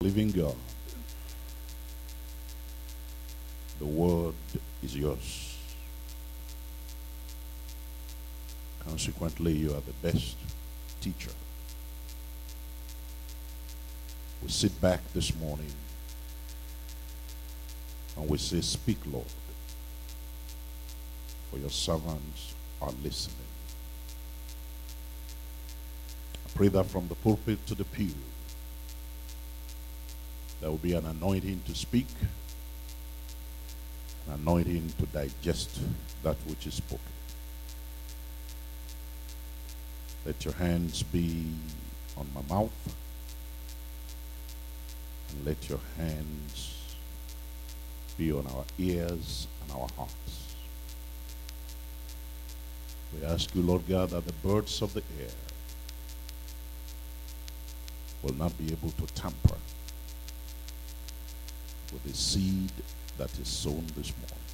living God. The word is yours. Consequently, you are the best teacher. We sit back this morning and we say, Speak, Lord, for your servants are listening. I pray that from the pulpit to the pew, there will be an anointing to speak, an anointing to digest that which is spoken. Let your hands be on my mouth, and let your hands be on our ears and our hearts. We ask you, Lord God, that the birds of the air will not be able to tamper with the seed that is sown this morning.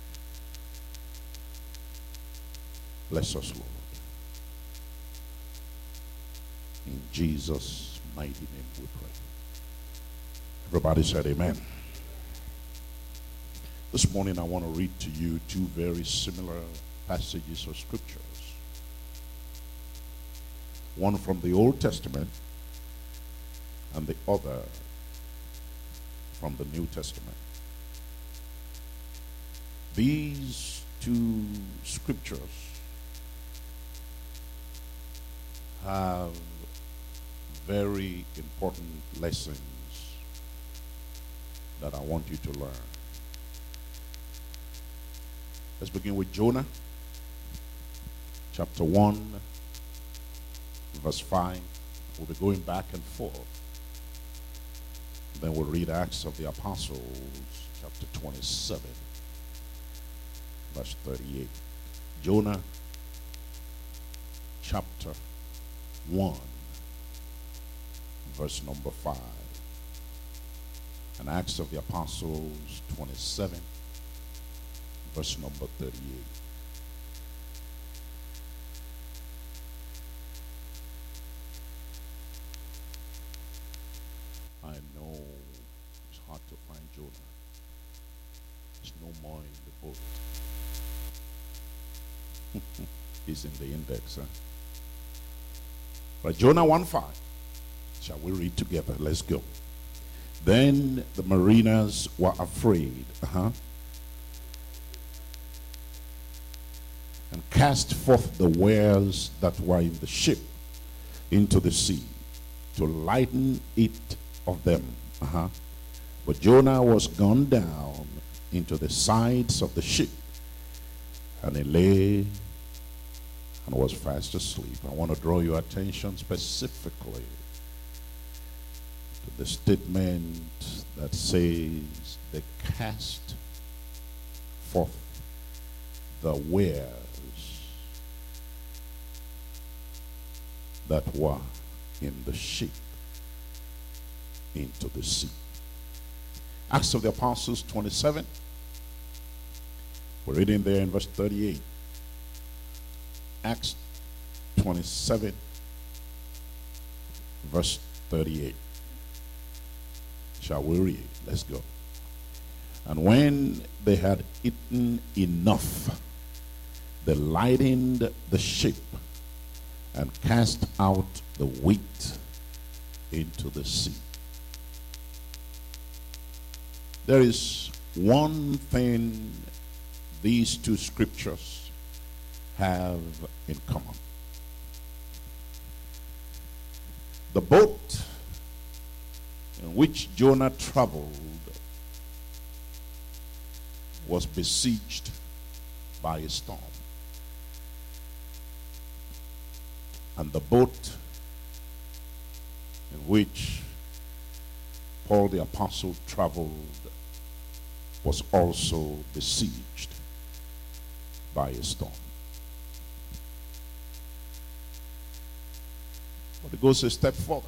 Bless us, Lord. In Jesus' mighty name we pray. Everybody said amen. This morning I want to read to you two very similar passages of scriptures. One from the Old Testament and the other from the New Testament. These two scriptures have very important lessons that I want you to learn. Let's begin with Jonah, chapter 1, verse 5. We'll be going back and forth. Then we'll read Acts of the Apostles, chapter 27, verse 38. Jonah, chapter 1, verse number 5. And Acts of the Apostles, 27, verse number 38. I know it's hard to find Jonah. There's no more in the boat. He's in the index, huh? But Jonah 1 5. Shall we read together? Let's go. Then the mariners were afraid, uh-huh, and cast forth the wares that were in the ship into the sea to lighten it of them. Uh-huh. But Jonah was gone down into the sides of the ship, and he lay and was fast asleep. I want to draw your attention specifically to the statement that says they cast forth the wares that were in the ship into the sea. Acts of the Apostles 27. We're reading there in verse 38. Acts 27, verse 38. Shall we read? Let's go. And when they had eaten enough, they lightened the ship and cast out the wheat into the sea. There is one thing these two scriptures have in common. The boat in which Jonah traveled was besieged by a storm. And the boat in which Paul the Apostle traveled was also besieged by a storm. But it goes a step further.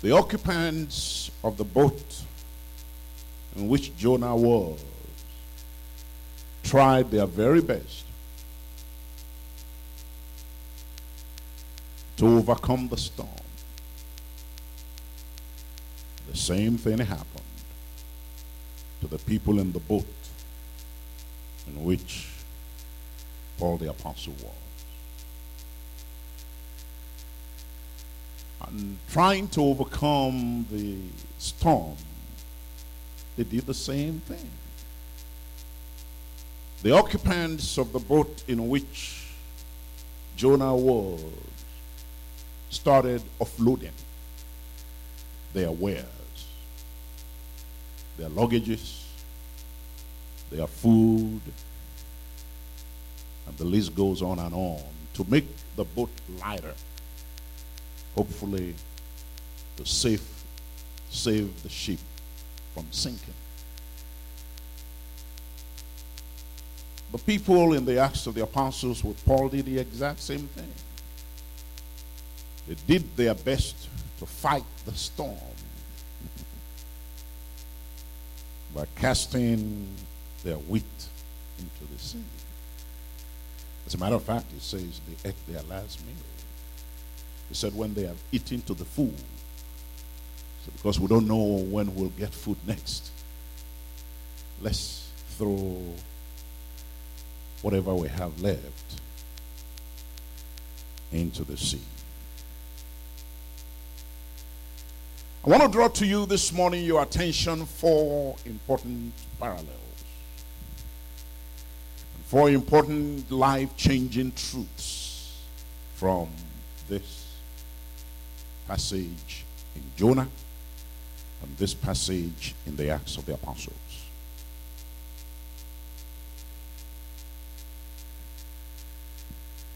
The occupants of the boat in which Jonah was tried their very best to overcome the storm. The same thing happened to the people in the boat in which Paul the Apostle was. And trying to overcome the storm, they did the same thing. The occupants of the boat in which Jonah was started offloading their wares, their luggages, their food, and the list goes on and on to make the boat lighter, hopefully to save, save the ship from sinking. The people in the Acts of the Apostles with Paul did the exact same thing. They did their best to fight the storm by casting their wheat into the sea. As a matter of fact, it says they ate their last meal. He said when they have eaten to the full. So because we don't know when we'll get food next, let's throw whatever we have left into the sea. I want to draw to you this morning your attention for important parallels. Four important life changing truths from this passage in Jonah and this passage in the Acts of the Apostles.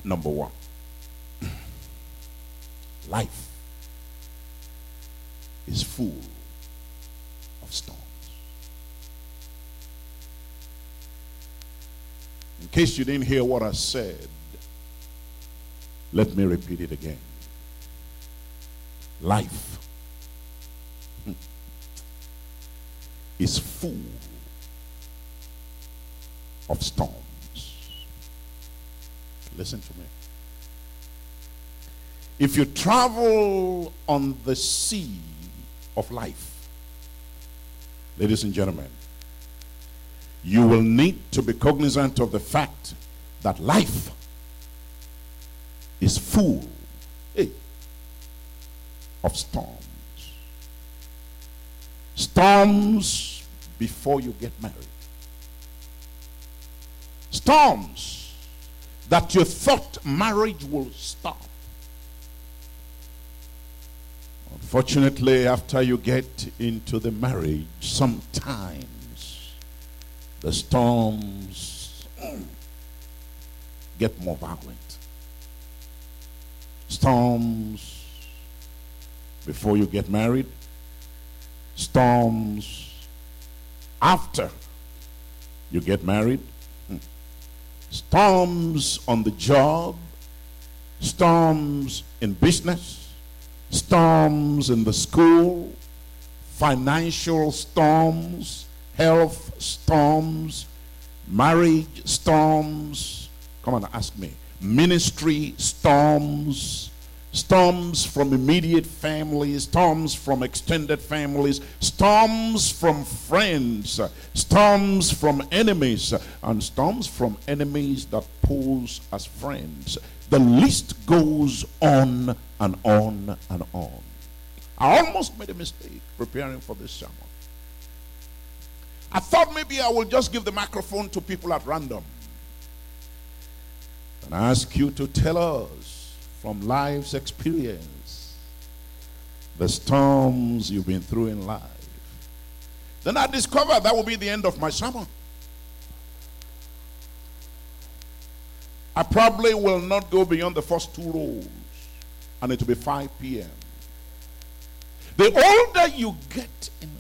Number one, life is full of storms. In case you didn't hear what I said, let me repeat it again. Life is full of storms. Listen to me. If you travel on the sea of life, ladies and gentlemen, you will need to be cognizant of the fact that life is full hey, of storms. Storms before you get married. Storms that you thought marriage will stop. Unfortunately, after you get into the marriage, sometimes the storms mm, get more violent. Storms before you get married, storms after you get married, mm, storms on the job, storms in business, storms in the school, financial storms, health storms, marriage storms. Come on, ask me. Ministry storms, storms from immediate families, storms from extended families, storms from friends, storms from enemies, and storms from enemies that pose as friends. The list goes on and on and on. I almost made a mistake preparing for this sermon. I thought maybe I will just give the microphone to people at random and ask you to tell us from life's experience the storms you've been through in life. Then I discovered that will be the end of my sermon. I probably will not go beyond the first two rows, and it will be 5 p.m. The older you get in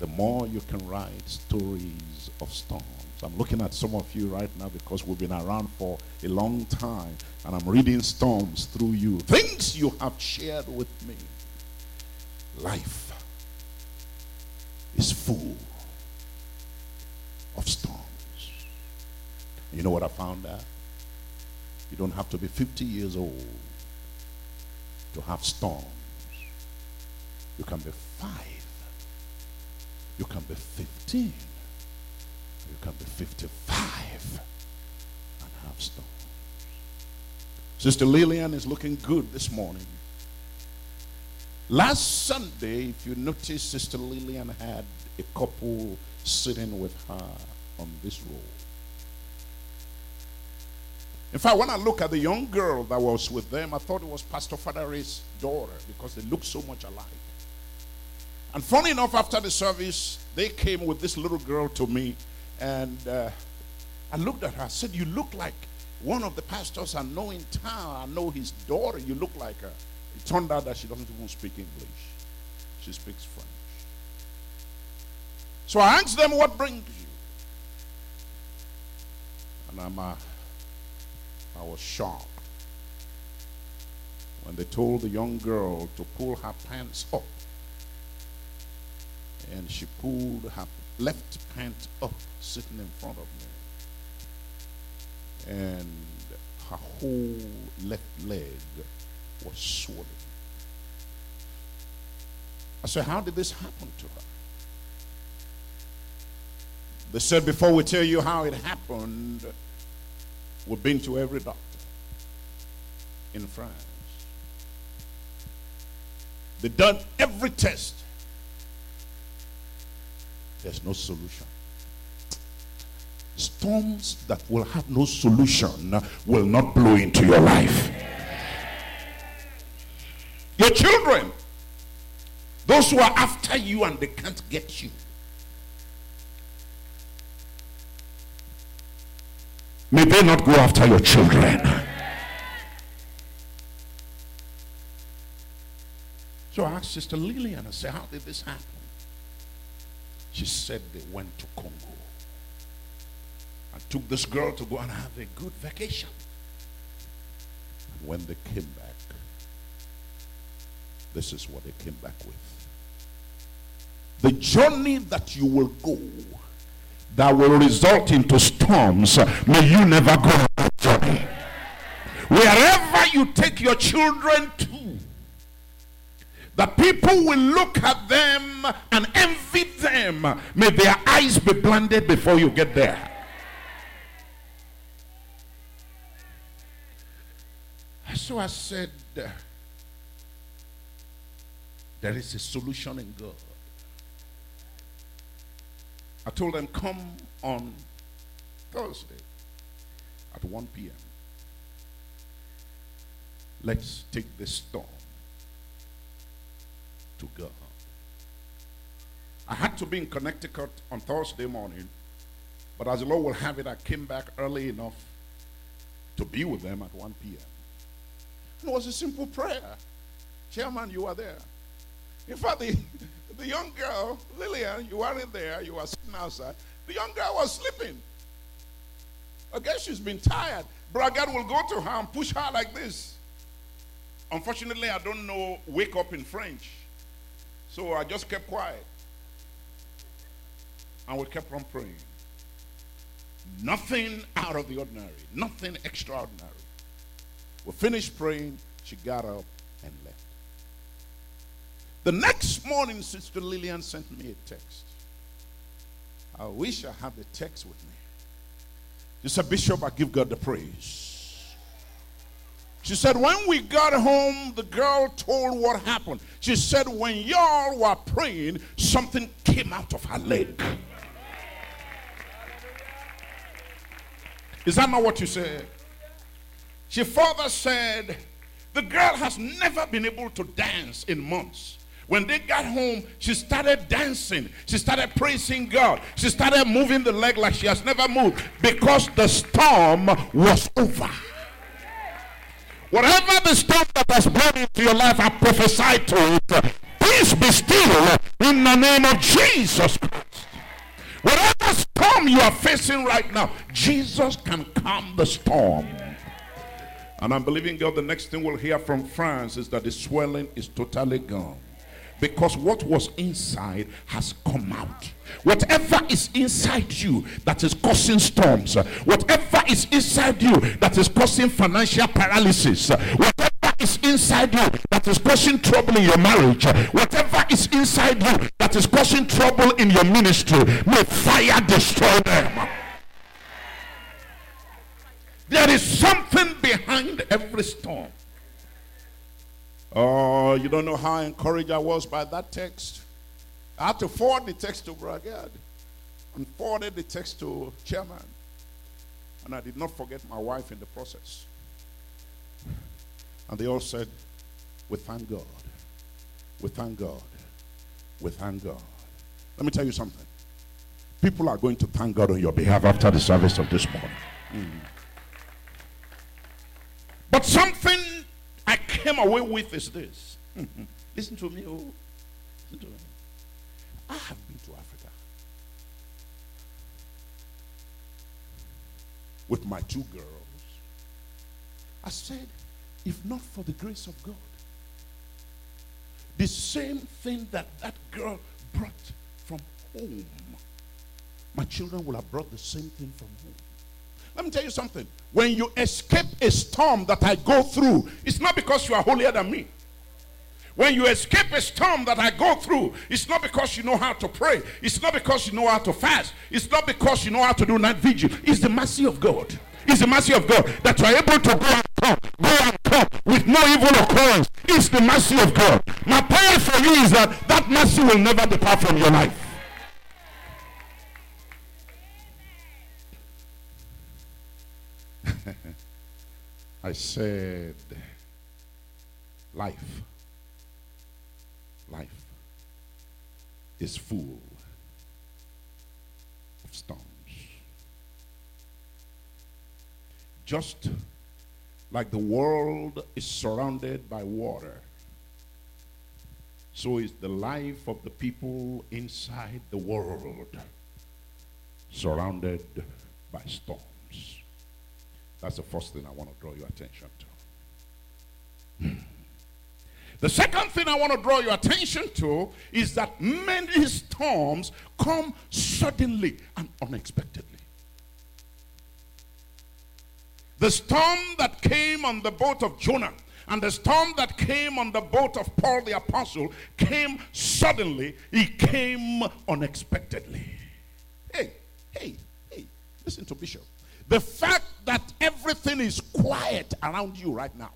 the more you can write stories of storms. I'm looking at some of you right now because we've been around for a long time, and I'm reading storms through you. Things you have shared with me. Life is full of storms. You know what I found out? You don't have to be 50 years old to have storms. You can be five. You can be 15. You can be 55 and have storms. Sister Lillian is looking good this morning. Last Sunday, if you notice, Sister Lillian had a couple sitting with her on this road. In fact, when I look at the young girl that was with them, I thought it was Pastor Fadare's daughter because they look so much alike. And funny enough, after the service, they came with this little girl to me, and uh, I looked at her. I said, "You look like one of the pastors I know in town. I know his daughter. You look like her." It turned out that she doesn't even speak English; she speaks French. So I asked them, "What brings you?" And I'm, uh, I was shocked when they told the young girl to pull her pants up and she pulled her left pant up, sitting in front of me. And her whole left leg was swollen. I said, How did this happen to her? They said, Before we tell you how it happened, we've been to every doctor in France. They've done every test there's no solution. Storms that will have no solution will not blow into your life. Your children, those who are after you and they can't get you. May they not go after your children. So I asked Sister Lillian, I said, How did this happen? She said they went to Congo and took this girl to go and have a good vacation. And when they came back, this is what they came back with. The journey that you will go that will result into storms, may you never go on that journey. Wherever you take your children to, the people will look at them and envy them. May their eyes be blinded before you get there. So I said, there is a solution in God. I told them, come on Thursday at 1 p.m. Let's take this storm to God. I had to be in Connecticut on Thursday morning, but as the Lord will have it, I came back early enough to be with them at 1 p.m. It was a simple prayer. Chairman, you are there. In fact, the, the young girl, Lillian, you weren't there. You were sitting outside. The young girl was sleeping. I guess she's been tired. Brother will go to her and push her like this. Unfortunately, I don't know wake up in French. So I just kept quiet. And we kept on praying. Nothing out of the ordinary, nothing extraordinary. We finished praying, she got up and left. The next morning, Sister Lillian sent me a text. I wish I had the text with me. She said, Bishop, I give God the praise. She said, when we got home, the girl told what happened. She said, when y'all were praying, something came out of her leg. Is that not what you said? She further said, the girl has never been able to dance in months. When they got home, she started dancing. She started praising God. She started moving the leg like she has never moved because the storm was over. Whatever the storm that has brought into your life, I prophesy to it. Peace be still in the name of Jesus Christ. Whatever storm you are facing right now, Jesus can calm the storm. And I'm believing God the next thing we'll hear from France is that the swelling is totally gone. Because what was inside has come out. Whatever is inside you that is causing storms, whatever is inside you that is causing financial paralysis, whatever is inside you that is causing trouble in your marriage, whatever is inside you that is causing trouble in your ministry, may fire destroy them. There is something behind every storm. Oh, you don't know how encouraged I was by that text. I had to forward the text to Bragad and forwarded the text to chairman. And I did not forget my wife in the process. And they all said, We thank God. We thank God. We thank God. Let me tell you something. People are going to thank God on your behalf after the service of this morning. Mm. But something I came away with is this. Listen to me. Oh. Listen to me. I have been to Africa with my two girls. I said, if not for the grace of God, the same thing that that girl brought from home, my children will have brought the same thing from home. Let me tell you something. When you escape a storm that I go through, it's not because you are holier than me. When you escape a storm that I go through, it's not because you know how to pray. It's not because you know how to fast. It's not because you know how to do night vigil. It's the mercy of God. It's the mercy of God that you are able to go and come, go and come with no evil occurrence. It's the mercy of God. My prayer for you is that that mercy will never depart from your life. I said, life, life is full of storms. Just like the world is surrounded by water, so is the life of the people inside the world surrounded by storms. That's the first thing I want to draw your attention to. The second thing I want to draw your attention to is that many storms come suddenly and unexpectedly. The storm that came on the boat of Jonah and the storm that came on the boat of Paul the apostle came suddenly, it came unexpectedly. Hey, hey, hey, listen to Bishop. The fact that everything is quiet around you right now.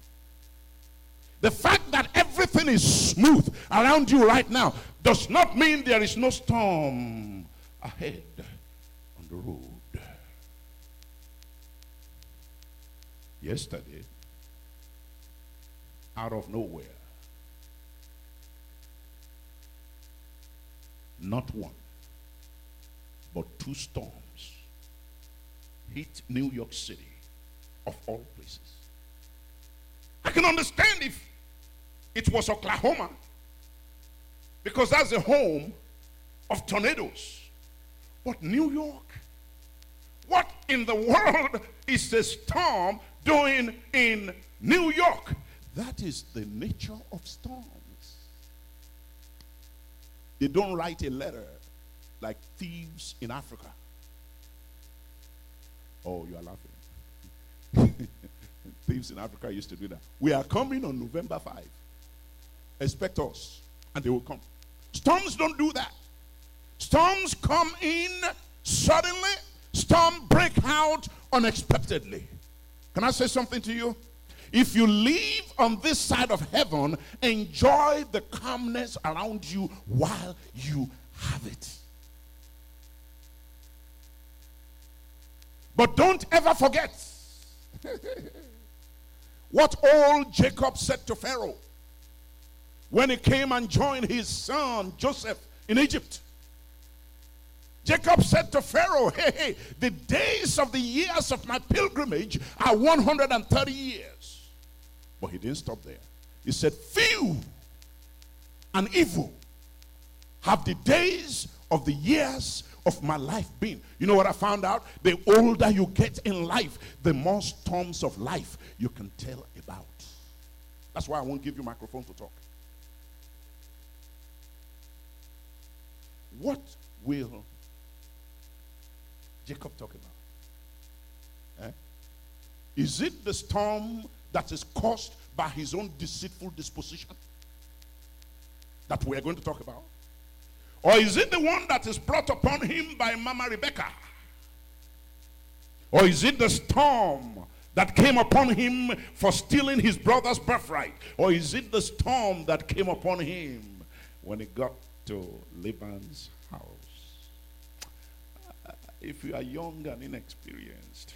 The fact that everything is smooth around you right now does not mean there is no storm ahead on the road. Yesterday, out of nowhere, not one, but two storms hit New York City, of all places. I can understand if it was Oklahoma, because that's the home of tornadoes. But New York, what in the world is the storm doing in New York? That is the nature of storms. They don't write a letter like thieves in Africa. Oh, you are laughing. Thieves in Africa used to do that. We are coming on November 5. Expect us. And they will come. Storms don't do that. Storms come in suddenly. Storm break out unexpectedly. Can I say something to you? If you live on this side of heaven, enjoy the calmness around you while you have it. But don't ever forget what old Jacob said to Pharaoh when he came and joined his son Joseph in Egypt. Jacob said to Pharaoh, Hey, hey, the days of the years of my pilgrimage are 130 years. But he didn't stop there. He said, Few and evil have the days of the years of my life been? You know what I found out? The older you get in life, the more storms of life you can tell about. That's why I won't give you microphone to talk. What will Jacob talk about? Eh? Is it the storm that is caused by his own deceitful disposition that we are going to talk about? Or is it the one that is brought upon him by Mama Rebecca? Or is it the storm that came upon him for stealing his brother's birthright? Or is it the storm that came upon him when he got to Laban's house? If you are young and inexperienced,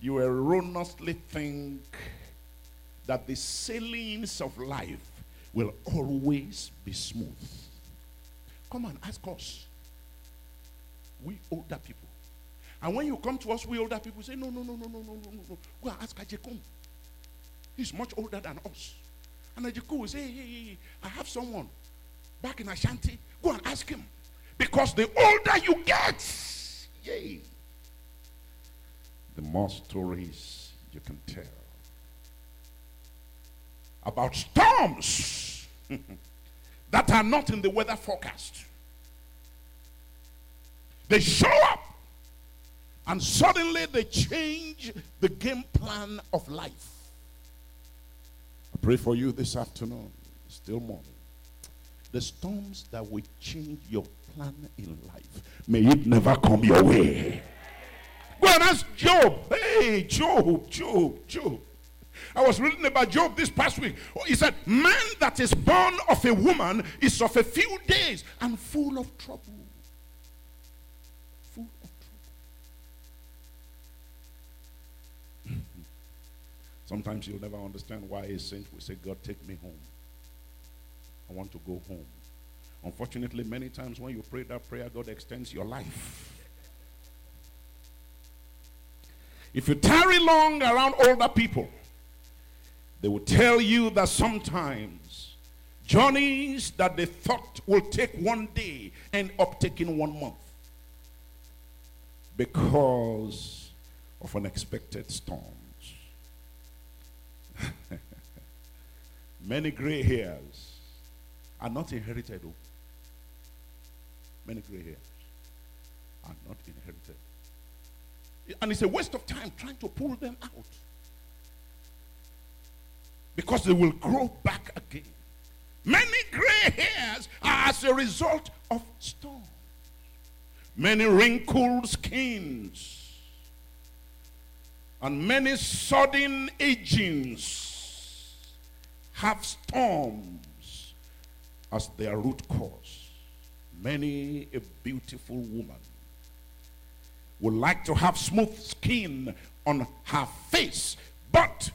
you erroneously think that the sailings of life will always be smooth. Come on, ask us. We older people. And when you come to us, we older people say, no, no, no, no, no, no, no, no. Go and ask Ajekum. He's much older than us. And Ajekum will say, hey, hey, hey, I have someone back in Ashanti. Go and ask him. Because the older you get, yay, the more stories you can tell about storms that are not in the weather forecast. They show up and suddenly they change the game plan of life. I pray for you this afternoon, still morning. The storms that will change your plan in life, may it never come your way. Go and ask Job. Hey, Job, Job, Job. I was reading about Job this past week. He said, Man that is born of a woman is of a few days and full of trouble. Full of trouble. Sometimes you'll never understand why a saint will say, God, take me home. I want to go home. Unfortunately, many times when you pray that prayer, God extends your life. If you tarry long around older people, they will tell you that sometimes journeys that they thought will take one day end up taking one month because of unexpected storms. Many gray hairs are not inherited. Oh. Many gray hairs are not inherited. And it's a waste of time trying to pull them out because they will grow back again. Many gray hairs are as a result of storm. Many wrinkled skins and many sudden agings have storms as their root cause. Many a beautiful woman would like to have smooth skin on her face, but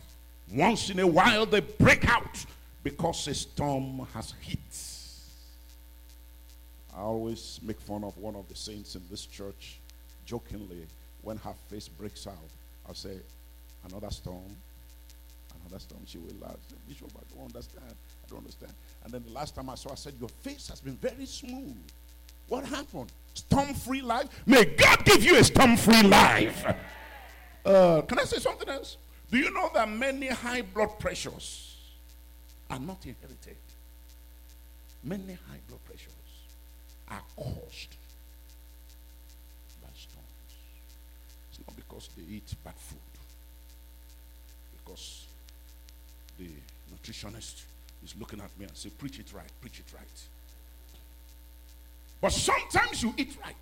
once in a while, they break out because a storm has hit. I always make fun of one of the saints in this church jokingly when her face breaks out. I'll say, Another storm, another storm. She will laugh. Bishop, I don't understand. I don't understand. And then the last time I saw her, I said, Your face has been very smooth. What happened? Storm free life? May God give you a storm free life. Uh, can I say something else? Do you know that many high blood pressures are not inherited? Many high blood pressures are caused by storms. It's not because they eat bad food, because the nutritionist is looking at me and say, Preach it right, preach it right. But sometimes you eat right,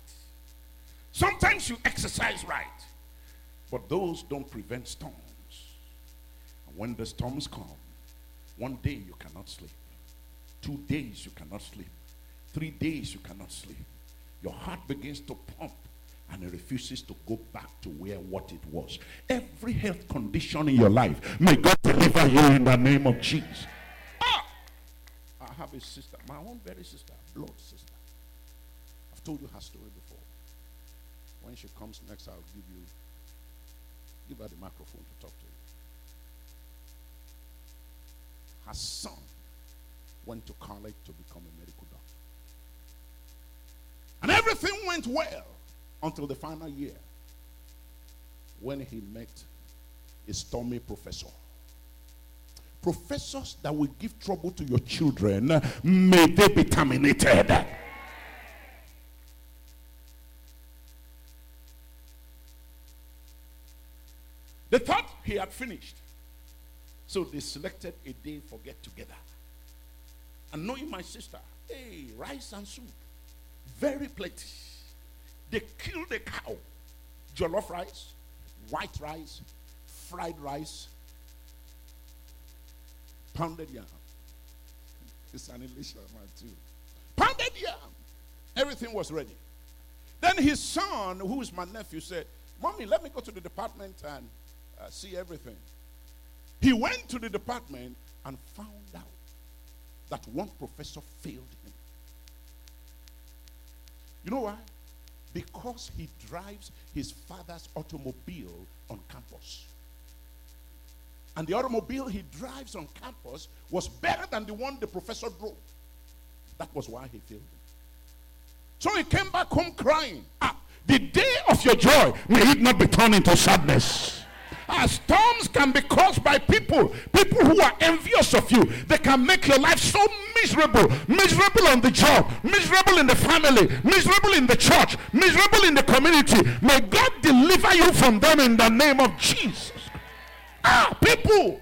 sometimes you exercise right, but those don't prevent storms. And when the storms come, one day you cannot sleep, two days you cannot sleep, three days you cannot sleep. Your heart begins to pump and it refuses to go back to where what it was. Every health condition in your life, may God deliver you in the name of Jesus. Ah! I have a sister, my own very sister, blood sister. I've told you her story before. When she comes next, I'll give you give her the microphone to talk to you. Her son went to college to become a medical doctor. And everything went well until the final year when he met a stormy professor. Professors that will give trouble to your children, may they be terminated. They thought he had finished. So they selected a day for get together. And knowing my sister, hey, rice and soup, very plenty. They killed a cow, jollof rice, white rice, fried rice, pounded yam. It's an Elisha man too. Pounded yam. Everything was ready. Then his son, who is my nephew, said, Mommy, let me go to the department and uh, see everything. He went to the department and found out that one professor failed him. You know why? Because he drives his father's automobile on campus. And the automobile he drives on campus was better than the one the professor drove. That was why he failed him. So he came back home crying. Ah, the day of your joy may it not be turned into sadness. Uh, storms can be caused by people, people who are envious of you. They can make your life so miserable, miserable on the job, miserable in the family, miserable in the church, miserable in the community. May God deliver you from them in the name of Jesus. Ah, people.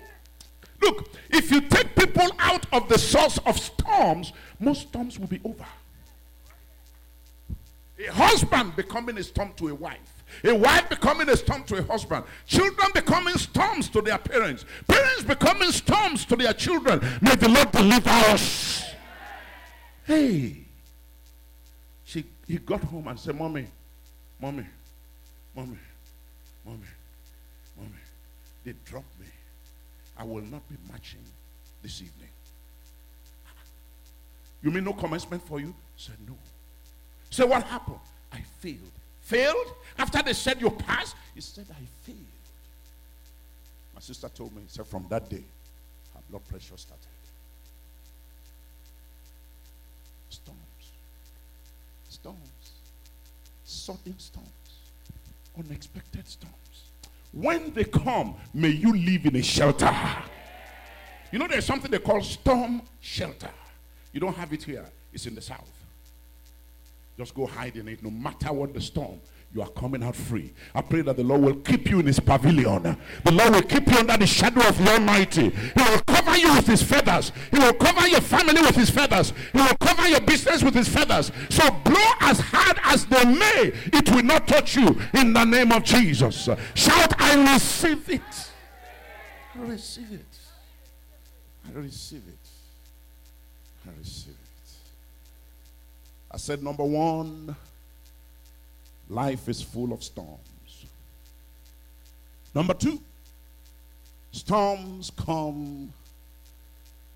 Look, if you take people out of the source of storms, most storms will be over. A husband becoming a storm to a wife. A wife becoming a storm to a husband. Children becoming storms to their parents. Parents becoming storms to their children. May the Lord deliver us. Hey. She, he got home and said, Mommy, Mommy, Mommy, Mommy, Mommy, they dropped me. I will not be marching this evening. You mean no commencement for you? Said no. So what happened? I failed. Failed? After they said you passed, he said, I failed. My sister told me, he said, from that day, her blood pressure started. Storms. Storms. Sudden storms. Unexpected storms. When they come, may you live in a shelter. You know, there's something they call storm shelter. You don't have it here, it's in the south. Just go hide in it. No matter what the storm, you are coming out free. I pray that the Lord will keep you in his pavilion. The Lord will keep you under the shadow of the Almighty. He will cover you with his feathers. He will cover your family with his feathers. He will cover your business with his feathers. So blow as hard as they may, it will not touch you in the name of Jesus. Shout, I receive it. I receive it. I receive it. I receive it. I said, number one, life is full of storms. Number two, storms come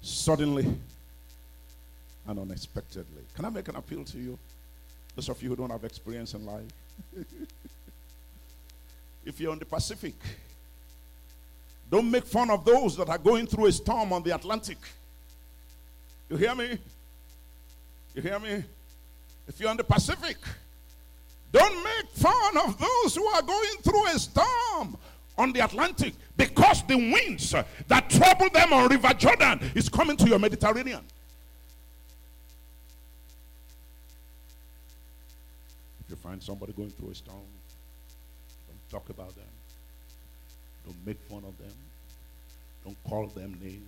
suddenly and unexpectedly. Can I make an appeal to you? Those of you who don't have experience in life. if you're on the Pacific, don't make fun of those that are going through a storm on the Atlantic. You hear me? You hear me? If you're on the Pacific, don't make fun of those who are going through a storm on the Atlantic because the winds that trouble them on River Jordan is coming to your Mediterranean. If you find somebody going through a storm, don't talk about them. Don't make fun of them. Don't call them names.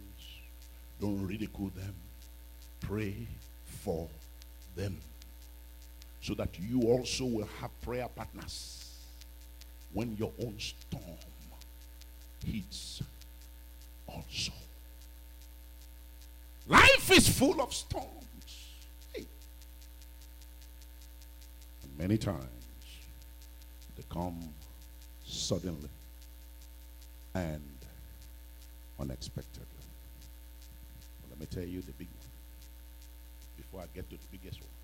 Don't ridicule them. Pray for them so that you also will have prayer partners when your own storm hits also. Life is full of storms. Many times they come suddenly and unexpectedly. Well, let me tell you the big one before I get to the biggest one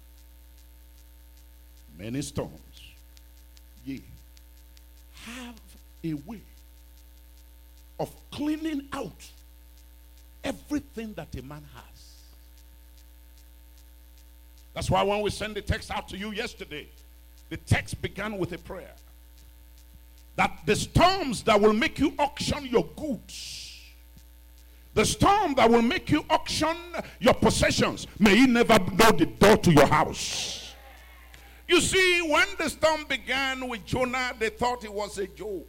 many storms, ye have a way of cleaning out everything that a man has. That's why when we sent the text out to you yesterday, the text began with a prayer that the storms that will make you auction your goods, the storm that will make you auction your possessions, may he never know the door to your house. You see, when the storm began with Jonah, they thought it was a joke.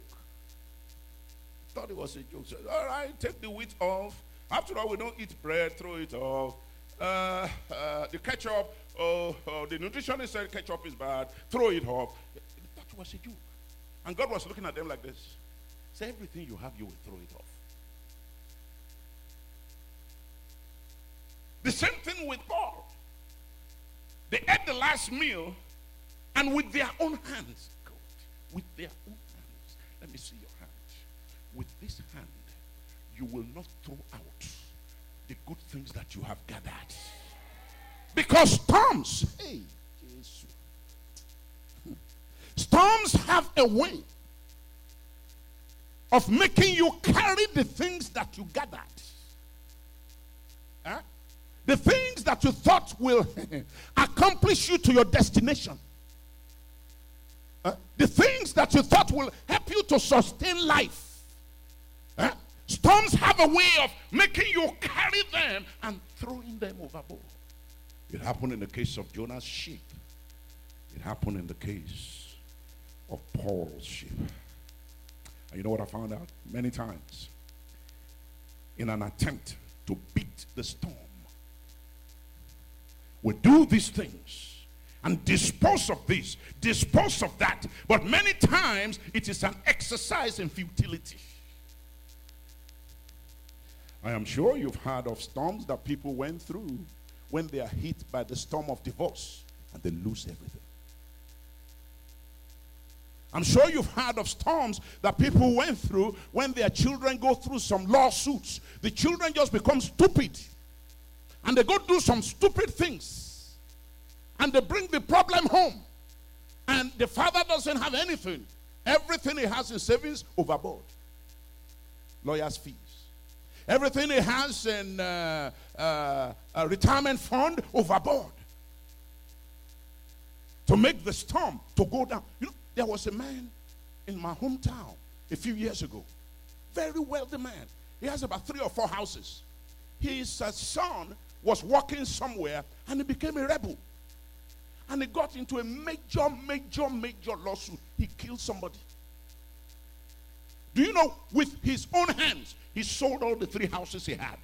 thought it was a joke. Said, all right, take the wheat off. After all, we don't eat bread, throw it off. Uh, uh, the ketchup, oh, oh, the nutritionist said ketchup is bad, throw it off. That was a joke. And God was looking at them like this. Say, everything you have, you will throw it off. The same thing with Paul. They ate the last meal and with their own hands, God, with their own hands. Let me see your hand. With this hand, you will not throw out the good things that you have gathered. Because storms, hey, Jesus. Storms have a way of making you carry the things that you gathered. The things that you thought will accomplish you to your destination. Uh, the things that you thought will help you to sustain life. Uh, storms have a way of making you carry them and throwing them overboard. It happened in the case of Jonah's sheep. It happened in the case of Paul's sheep. And you know what I found out? Many times. In an attempt to beat the storm, we do these things and dispose of this, dispose of that. But many times it is an exercise in futility. I am sure you've heard of storms that people went through when they are hit by the storm of divorce and they lose everything. I'm sure you've heard of storms that people went through when their children go through some lawsuits. The children just become stupid and they go do some stupid things and they bring the problem home. And the father doesn't have anything. Everything he has in savings overboard. Lawyers fees. Everything he has in uh, uh, a retirement fund overboard. To make the storm to go down. You know there was a man in my hometown a few years ago. Very wealthy man. He has about three or four houses. His uh, son was walking somewhere and he became a rebel. And he got into a major, major, major lawsuit. He killed somebody. Do you know, with his own hands, he sold all the three houses he had.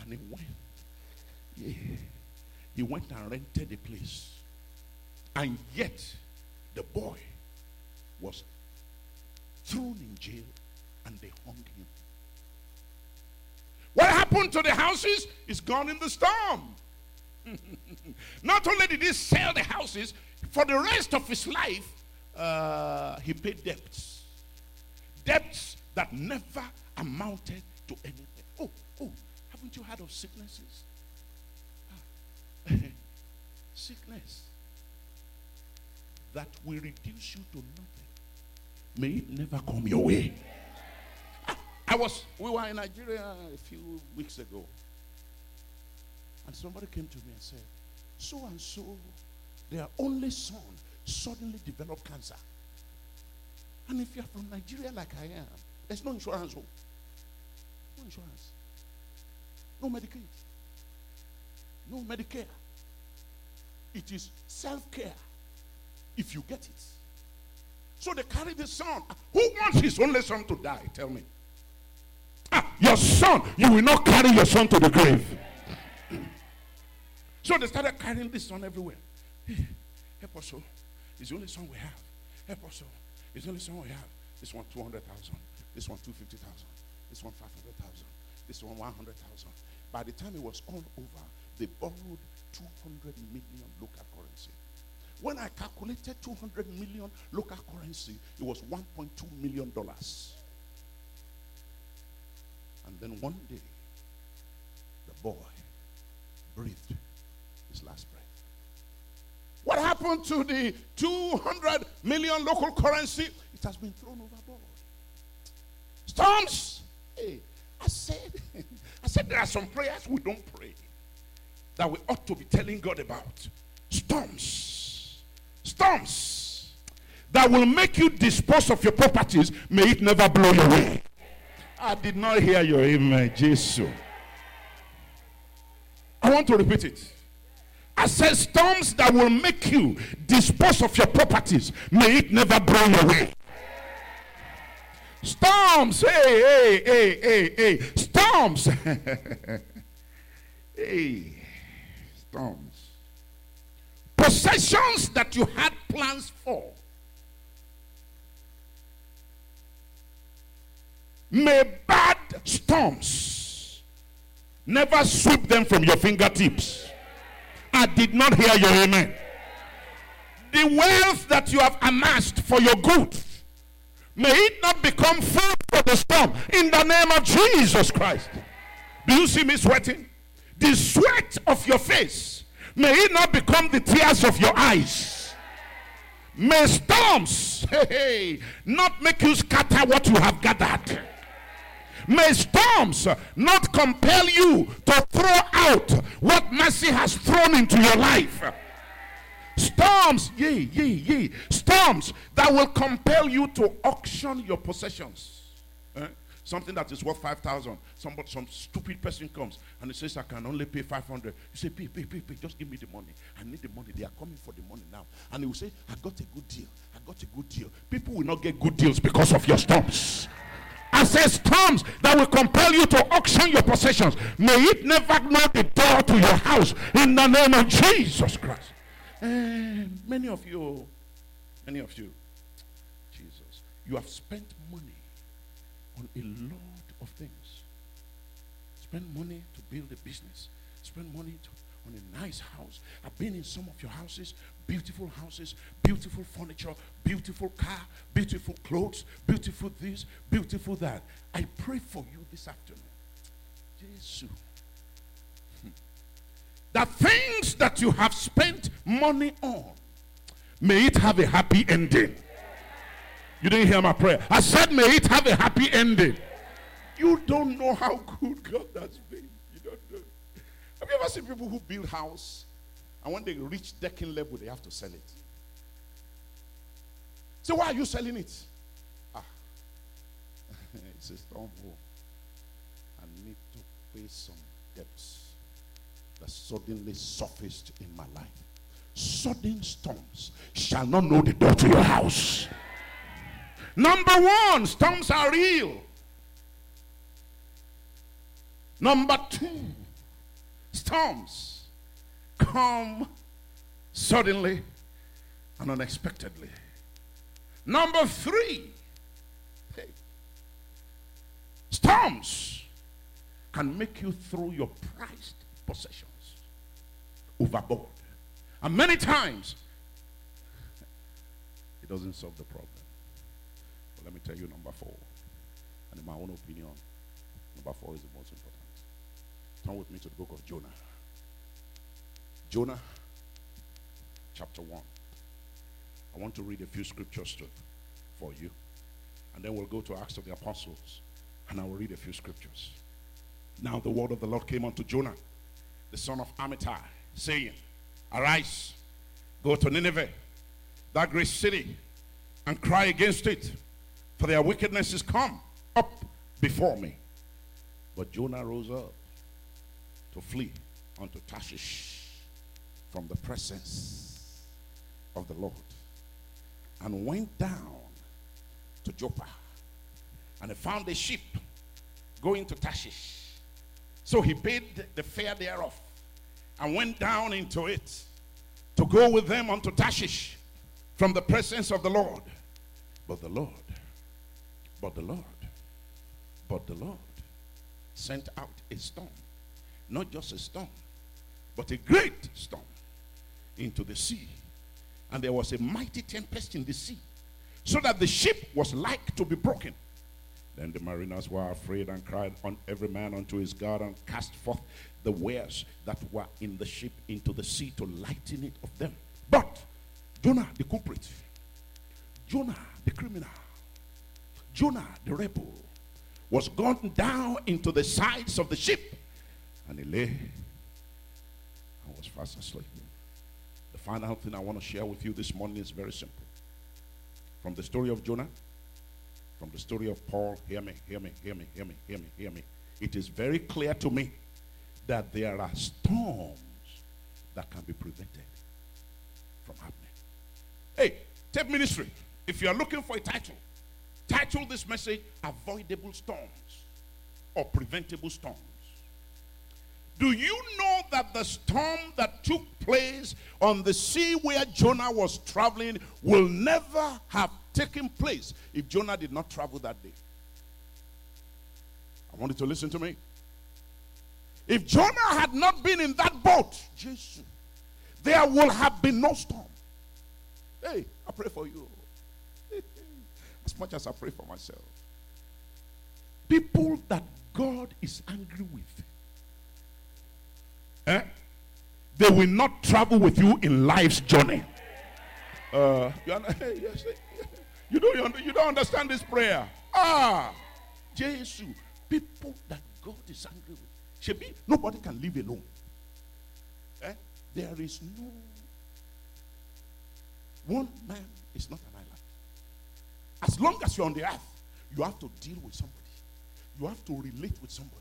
And he went. Yeah. He went and rented a place. And yet, the boy was thrown in jail and they hung him. What happened to the houses is gone in the storm. Not only did he sell the houses, for the rest of his life, uh, he paid debts. Debts that never amounted to anything. Oh, oh, haven't you heard of sicknesses? Ah. Sickness that will reduce you to nothing. May it never come your way. I was, we were in Nigeria a few weeks ago. And somebody came to me and said, so and so, their only son suddenly developed cancer. And if you're from Nigeria like I am, there's no insurance. Oh. No insurance. No Medicaid. No Medicare. It is self care if you get it. So they carry the son. Who wants his only son to die? Tell me. Ah, your son, you will not carry your son to the grave. So they started carrying this son everywhere. Help us, so. It's the only son we have. Help us, so. It's the only son we have. This one, 200,000. This one, 250,000. This one, 500,000. This one, 100,000. By the time it was all over, they borrowed 200 million local currency. When I calculated 200 million local currency, it was 1.2 million dollars. And then one day, the boy breathed his last breath. What happened to the 200 million local currency? It has been thrown overboard. Storms. Hey, I said, I said there are some prayers we don't pray that we ought to be telling God about. Storms. Storms that will make you dispose of your properties. May it never blow your way. I did not hear your amen, Jesus. I want to repeat it. I said storms that will make you dispose of your properties. May it never blow your way. Storms. Hey, hey, hey, hey, hey. Storms. hey. Storms. Possessions that you had plans for. May bad storms never sweep them from your fingertips. I did not hear your amen. The wealth that you have amassed for your good, may it not become food for the storm in the name of Jesus Christ. Do you see me sweating? The sweat of your face, may it not become the tears of your eyes. May storms hey, hey, not make you scatter what you have gathered. May storms not compel you to throw out what mercy has thrown into your life. Storms, yea, yea, yea. Storms that will compel you to auction your possessions. Eh? Something that is worth 5,000. Some, some stupid person comes and he says, I can only pay 500. You say, pay, pay, pay, pay. Just give me the money. I need the money. They are coming for the money now. And he will say, I got a good deal. I got a good deal. People will not get good deals because of your storms. I say storms that will compel you to auction your possessions. May it never knock the door to your house in the name of Jesus Christ. And many of you, many of you, Jesus, you have spent money on a lot of things. Spend money to build a business. Spend money to, on a nice house. I've been in some of your houses, beautiful houses, beautiful furniture, beautiful car, beautiful clothes, beautiful this, beautiful that. I pray for you this afternoon. Jesus. Hmm. The things that you have spent money on, may it have a happy ending. You didn't hear my prayer. I said, may it have a happy ending. You don't know how good God has been. You don't know. Have you ever seen people who build house and when they reach decking level, they have to sell it? So why are you selling it? Ah, it's a storm. I need to pay some debts that suddenly surfaced in my life. Sudden storms shall not know the door to your house. Number one, storms are real. Number two, storms come suddenly and unexpectedly. Number three, storms can make you throw your prized possessions overboard. And many times, it doesn't solve the problem. But let me tell you number four. And in my own opinion, number four is the most important. Turn with me to the book of Jonah. Jonah, chapter 1. I want to read a few scriptures to, for you. And then we'll go to Acts of the Apostles. And I will read a few scriptures. Now the word of the Lord came unto Jonah, the son of Amittai, saying, Arise, go to Nineveh, that great city, and cry against it, for their wickedness is come up before me. But Jonah rose up to flee unto Tarshish from the presence of the Lord and went down to Joppa and he found a ship going to Tarshish. So he paid the fare thereof and went down into it to go with them unto Tarshish from the presence of the Lord. But the Lord, but the Lord, but the Lord sent out a storm. Not just a storm, but a great storm into the sea. And there was a mighty tempest in the sea, so that the ship was like to be broken. Then the mariners were afraid and cried on every man unto his God and cast forth the wares that were in the ship into the sea to lighten it of them. But Jonah, the culprit, Jonah, the criminal, Jonah, the rebel, was gone down into the sides of the ship and he lay and was fast asleep. The final thing I want to share with you this morning is very simple. From the story of Jonah, from the story of Paul, hear me, hear me, hear me, hear me, hear me, hear me. It is very clear to me that there are storms that can be prevented from happening. Hey, take ministry. If you are looking for a title, title this message Avoidable Storms or Preventable Storms. Do you know that the storm that took place on the sea where Jonah was traveling will never have taken place if Jonah did not travel that day? I want you to listen to me. If Jonah had not been in that boat, Jesus, there will have been no storm. Hey, I pray for you. As much as I pray for myself. People that God is angry with eh, they will not travel with you in life's journey. Uh, you, don't, you don't understand this prayer. Ah, Jesus, people that God is angry with. Nobody can live alone. Eh? There is no one man is not an island. As long as you're on the earth, you have to deal with somebody. You have to relate with somebody.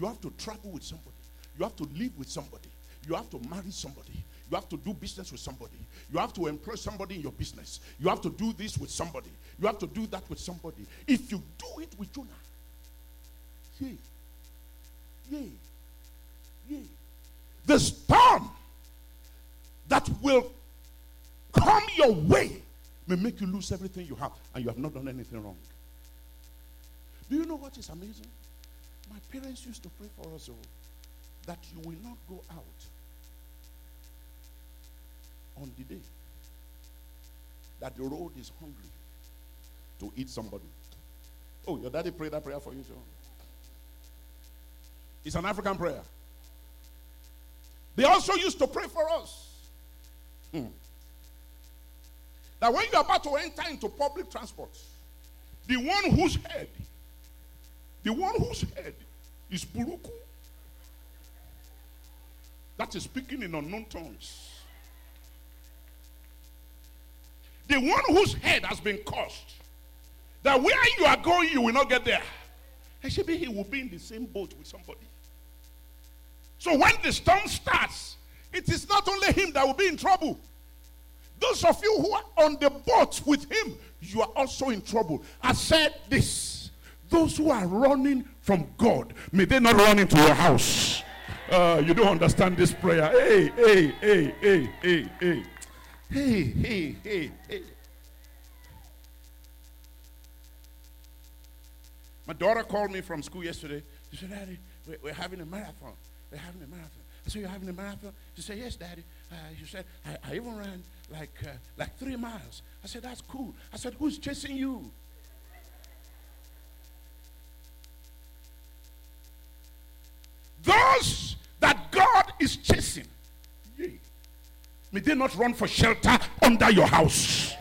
You have to travel with somebody. You have to live with somebody. You have to marry somebody. You have to do business with somebody. You have to employ somebody in your business. You have to do this with somebody. You have to do that with somebody. If you do it with Jonah, yay, yay, yay. The storm that will come your way may make you lose everything you have, and you have not done anything wrong. Do you know what is amazing? My parents used to pray for us all that you will not go out on the day that the road is hungry to eat somebody. Oh, your daddy prayed that prayer for you, too. It's an African prayer. They also used to pray for us. Hmm. That when you're about to enter into public transport, the one whose head, the one whose head is Buruku that is speaking in unknown tongues. The one whose head has been cursed, that where you are going, you will not get there. And maybe he will be in the same boat with somebody. So when the storm starts, it is not only him that will be in trouble. Those of you who are on the boat with him, you are also in trouble. I said this those who are running from God, may they not run into your house. Uh, you don't understand this prayer. Hey, hey, hey, hey, hey, hey. Hey, hey, hey, hey. My daughter called me from school yesterday. She said, Daddy, we're, having a marathon. We're having a marathon. I said, You're having a marathon? She said, Yes, Daddy. Uh, she said, I, I even ran like, uh, like three miles. I said, That's cool. I said, Who's chasing you? Those that God is chasing, may they not run for shelter under your house.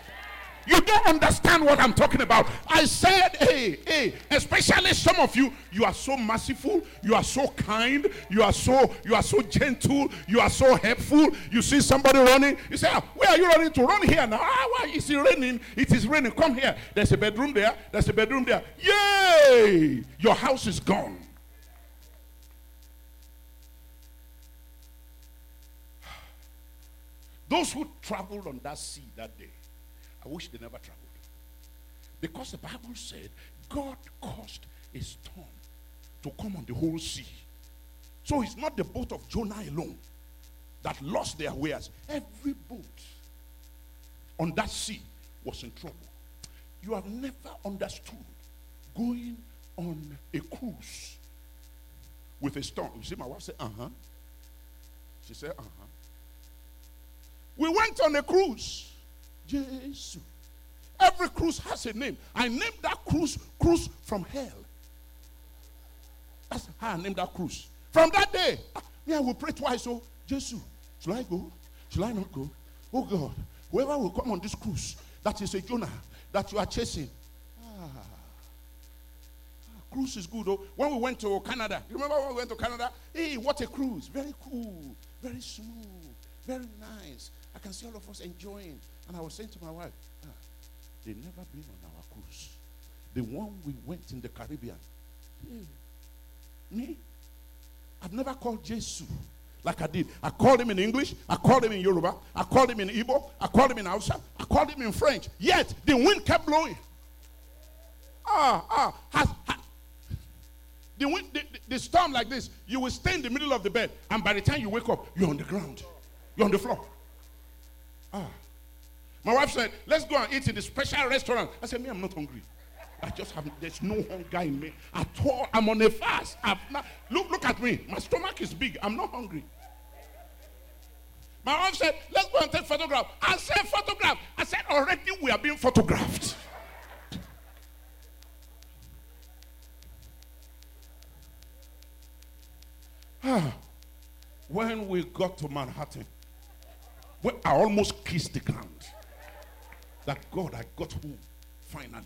You don't understand what I'm talking about. I said, hey, hey, especially some of you, you are so merciful, you are so kind, you are so you are so gentle, you are so helpful. You see somebody running, you say, ah, where are you running to? Run here now. Ah, why is it raining? It is raining. Come here. There's a bedroom there. There's a bedroom there. Yay! Your house is gone. Those who traveled on that sea that day, I wish they never traveled. Because the Bible said God caused a storm to come on the whole sea. So it's not the boat of Jonah alone that lost their wares. Every boat on that sea was in trouble. You have never understood going on a cruise with a storm. You see, my wife said, uh huh. She said, uh huh. We went on a cruise. Jesus. Every cruise has a name. I named that cruise Cruise from Hell. That's how I named that cruise. From that day, yeah, we pray twice. Oh, Jesus, shall I go? Shall I not go? Oh God, whoever will come on this cruise, that is a Jonah that you are chasing. Ah. ah cruise is good. Oh, when we went to Canada, you remember when we went to Canada? Hey, what a cruise! Very cool, very smooth, very nice. I can see all of us enjoying. And I was saying to my wife, ah, they never been on our cruise. The one we went in the Caribbean. Hey, me? I've never called Jesus like I did. I called him in English. I called him in Yoruba. I called him in Igbo. I called him in Hausa. I called him in French. Yet the wind kept blowing. ah, ah, has, has. The, wind, the, the storm like this, you will stay in the middle of the bed, and by the time you wake up, you're on the ground, you're on the floor. Ah. My wife said, Let's go and eat in the special restaurant. I said, Me, I'm not hungry. I just have there's no hunger in me at all. I'm on a fast. Not, look, look at me. My stomach is big. I'm not hungry. My wife said, Let's go and take photograph. I said, Photograph. I said, Already we are being photographed. when we got to Manhattan, when I almost kissed the ground. That God, I got home finally.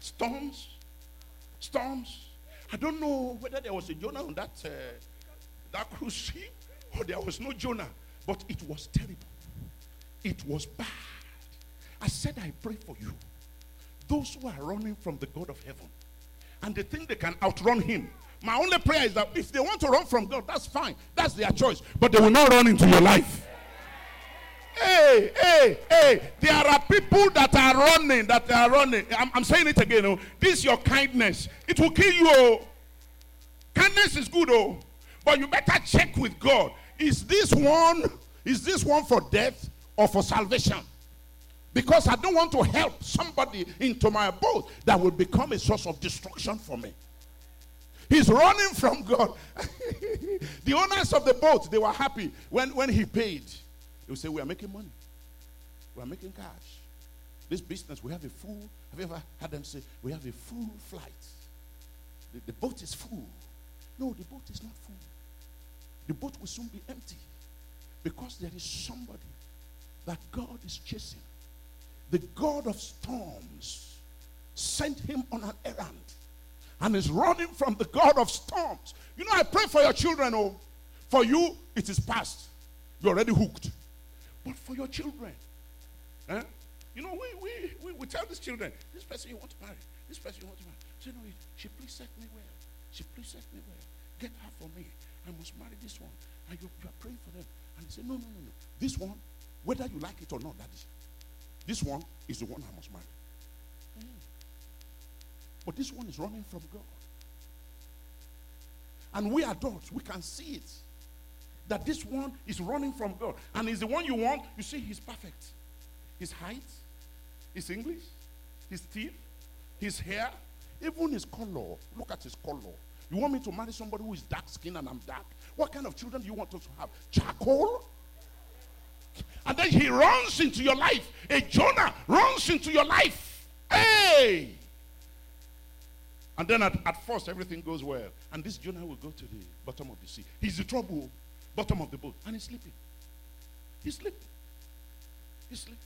Storms, storms. I don't know whether there was a Jonah on that, uh, that cruise ship or there was no Jonah, but it was terrible. It was bad. I said, I pray for you. Those who are running from the God of heaven and they think they can outrun him. My only prayer is that if they want to run from God, that's fine. That's their choice. But they will not run into your life. Hey, hey, hey. There are people that are running, that are running. I'm, I'm saying it again. Oh. This is your kindness. It will kill you. Oh. Kindness is good, oh. But you better check with God. Is this one, is this one for death or for salvation? Because I don't want to help somebody into my boat that will become a source of destruction for me. He's running from God. the owners of the boat, they were happy when, when he paid. They will say, We are making money. We are making cash. This business, we have a full. Have you ever had them say, We have a full flight? The, the boat is full. No, the boat is not full. The boat will soon be empty because there is somebody that God is chasing. The God of storms sent him on an errand and is running from the God of storms. You know, I pray for your children, oh, for you, it is past. You're already hooked but for your children. Eh? You know, we, we, we, we tell these children, this person you want to marry, this person you want to marry. Say, no, she please set me well. She please set me well. Get her for me. I must marry this one. And you, you are praying for them. And they say, no, no, no, no. This one, whether you like it or not, daddy, this one is the one I must marry. Mm. But this one is running from God. And we adults, we can see it that this one is running from God and is the one you want, you see, he's perfect. His height, his English, his teeth, his hair, even his color. Look at his color. You want me to marry somebody who is dark skinned and I'm dark? What kind of children do you want us to have? Charcoal? And then he runs into your life. A Jonah runs into your life. Hey! And then at, at first everything goes well. And this Jonah will go to the bottom of the sea. He's the trouble bottom of the boat and he's sleeping. He's sleeping. He's sleeping.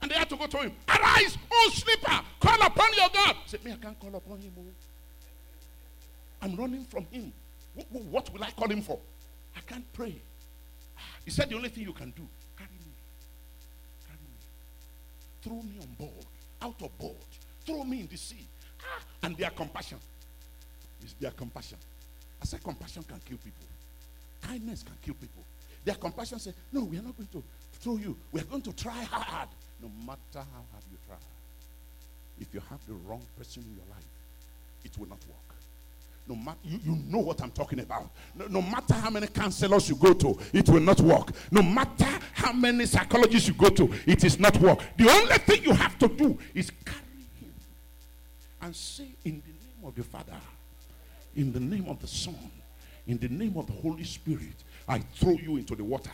And they had to go to him. Arise, oh sleeper, call upon your God. He said, Me, I can't call upon him. Oh. I'm running from him. What, will I call him for? I can't pray. He said, The only thing you can do, carry me. Carry me. Throw me on board, out of board. Throw me in the sea. Ah, and their compassion. is their compassion. I said, compassion can kill people. Kindness can kill people. Their compassion says, No, we are not going to throw you. We are going to try hard. No matter how hard you try, if you have the wrong person in your life, it will not work. No matter you, you know what I'm talking about. No, no matter how many counselors you go to, it will not work. No matter how many psychologists you go to, it is not work. The only thing you have to do is carry him and say, In the name of the Father, in the name of the Son, in the name of the Holy Spirit, I throw you into the water.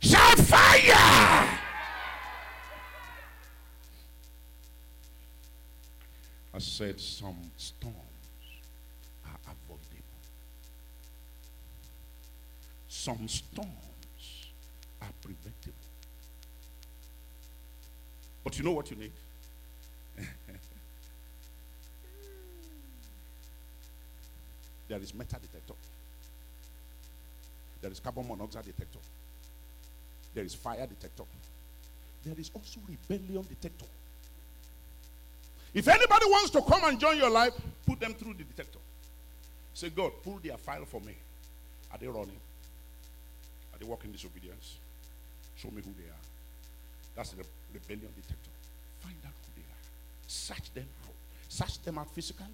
Shout fire! I said some storms are avoidable. Some storms are preventable. But you know what you need? There is metal detector. There is carbon monoxide detector. There is fire detector. There is also rebellion detector. If anybody wants to come and join your life, put them through the detector. Say, God, pull their file for me. Are they running? Are they walking disobedience? Show me who they are. That's the rebellion detector. Find out who they are. Search them out. Search them out physically.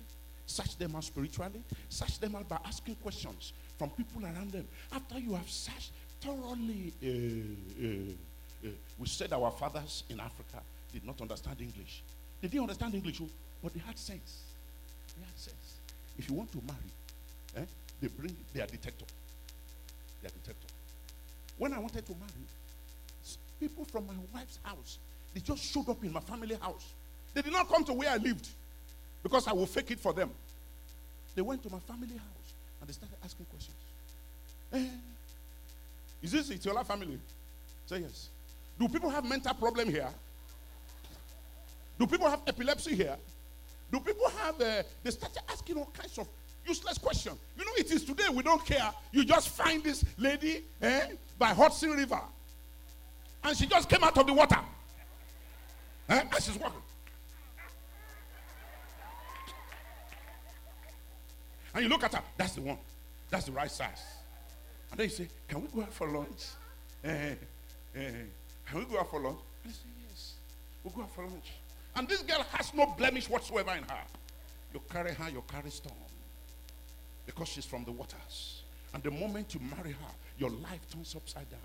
Search them out spiritually. Search them out by asking questions from people around them. After you have searched thoroughly, uh, uh, uh, we said our fathers in Africa did not understand English. They didn't understand English, oh, but they had sense. They had sense. If you want to marry, eh, they bring their detector. Their detector. When I wanted to marry, people from my wife's house, they just showed up in my family house. They did not come to where I lived because I will fake it for them. They went to my family house and they started asking questions. Eh, is this Itiola family? Say yes. Do people have mental problem here? Do people have epilepsy here? Do people have, uh, they started asking all kinds of useless questions. You know, it is today, we don't care. You just find this lady eh, by Hudson River. And she just came out of the water. Eh, and she's walking. And you look at her, that's the one. That's the right size. And then you say, Can we go out for lunch? Eh, eh, can we go out for lunch? And I say, Yes, we'll go out for lunch. And this girl has no blemish whatsoever in her. You carry her, you carry storm. Because she's from the waters. And the moment you marry her, your life turns upside down.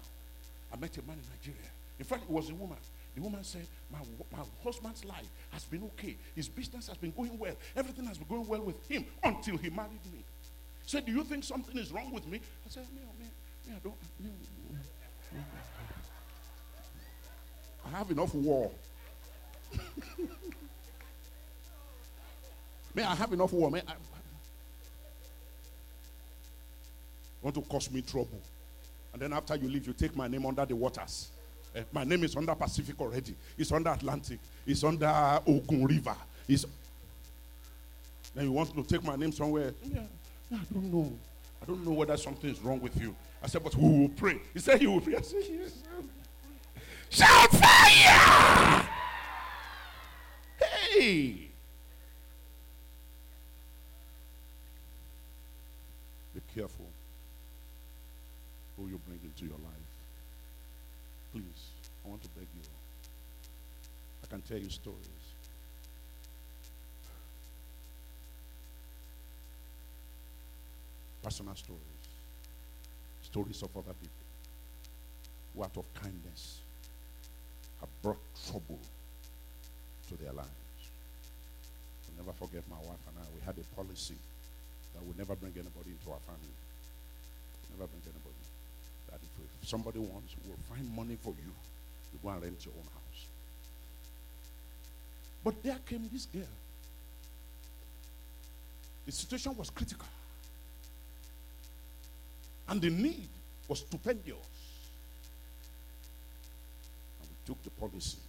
I met a man in Nigeria. In fact, it was a woman. The woman said, my, my husband's life has been okay. His business has been going well. Everything has been going well with him until he married me. Said, Do you think something is wrong with me? I said, Me, oh, me, me I don't. I have enough war. May I have enough war? May I, want to cause me trouble. And then after you leave, you take my name under the waters. Uh, my name is under Pacific already. It's under Atlantic. It's under Ogun River. It's then you want to take my name somewhere. Yeah, I don't know. I don't know whether something is wrong with you. I said, but we will pray. He said he will pray. I said, yes. Shout fire! Hey! Be careful who you bring into your life. Please, I want to beg you. I can tell you stories. Personal stories. Stories of other people who, out of kindness, have brought trouble to their lives. I'll never forget my wife and I. We had a policy that we never bring anybody into our family. Never bring anybody. That if, somebody wants, we'll find money for you. You go and rent your own house. But there came this girl. The situation was critical. And the need was stupendous. And we took the policy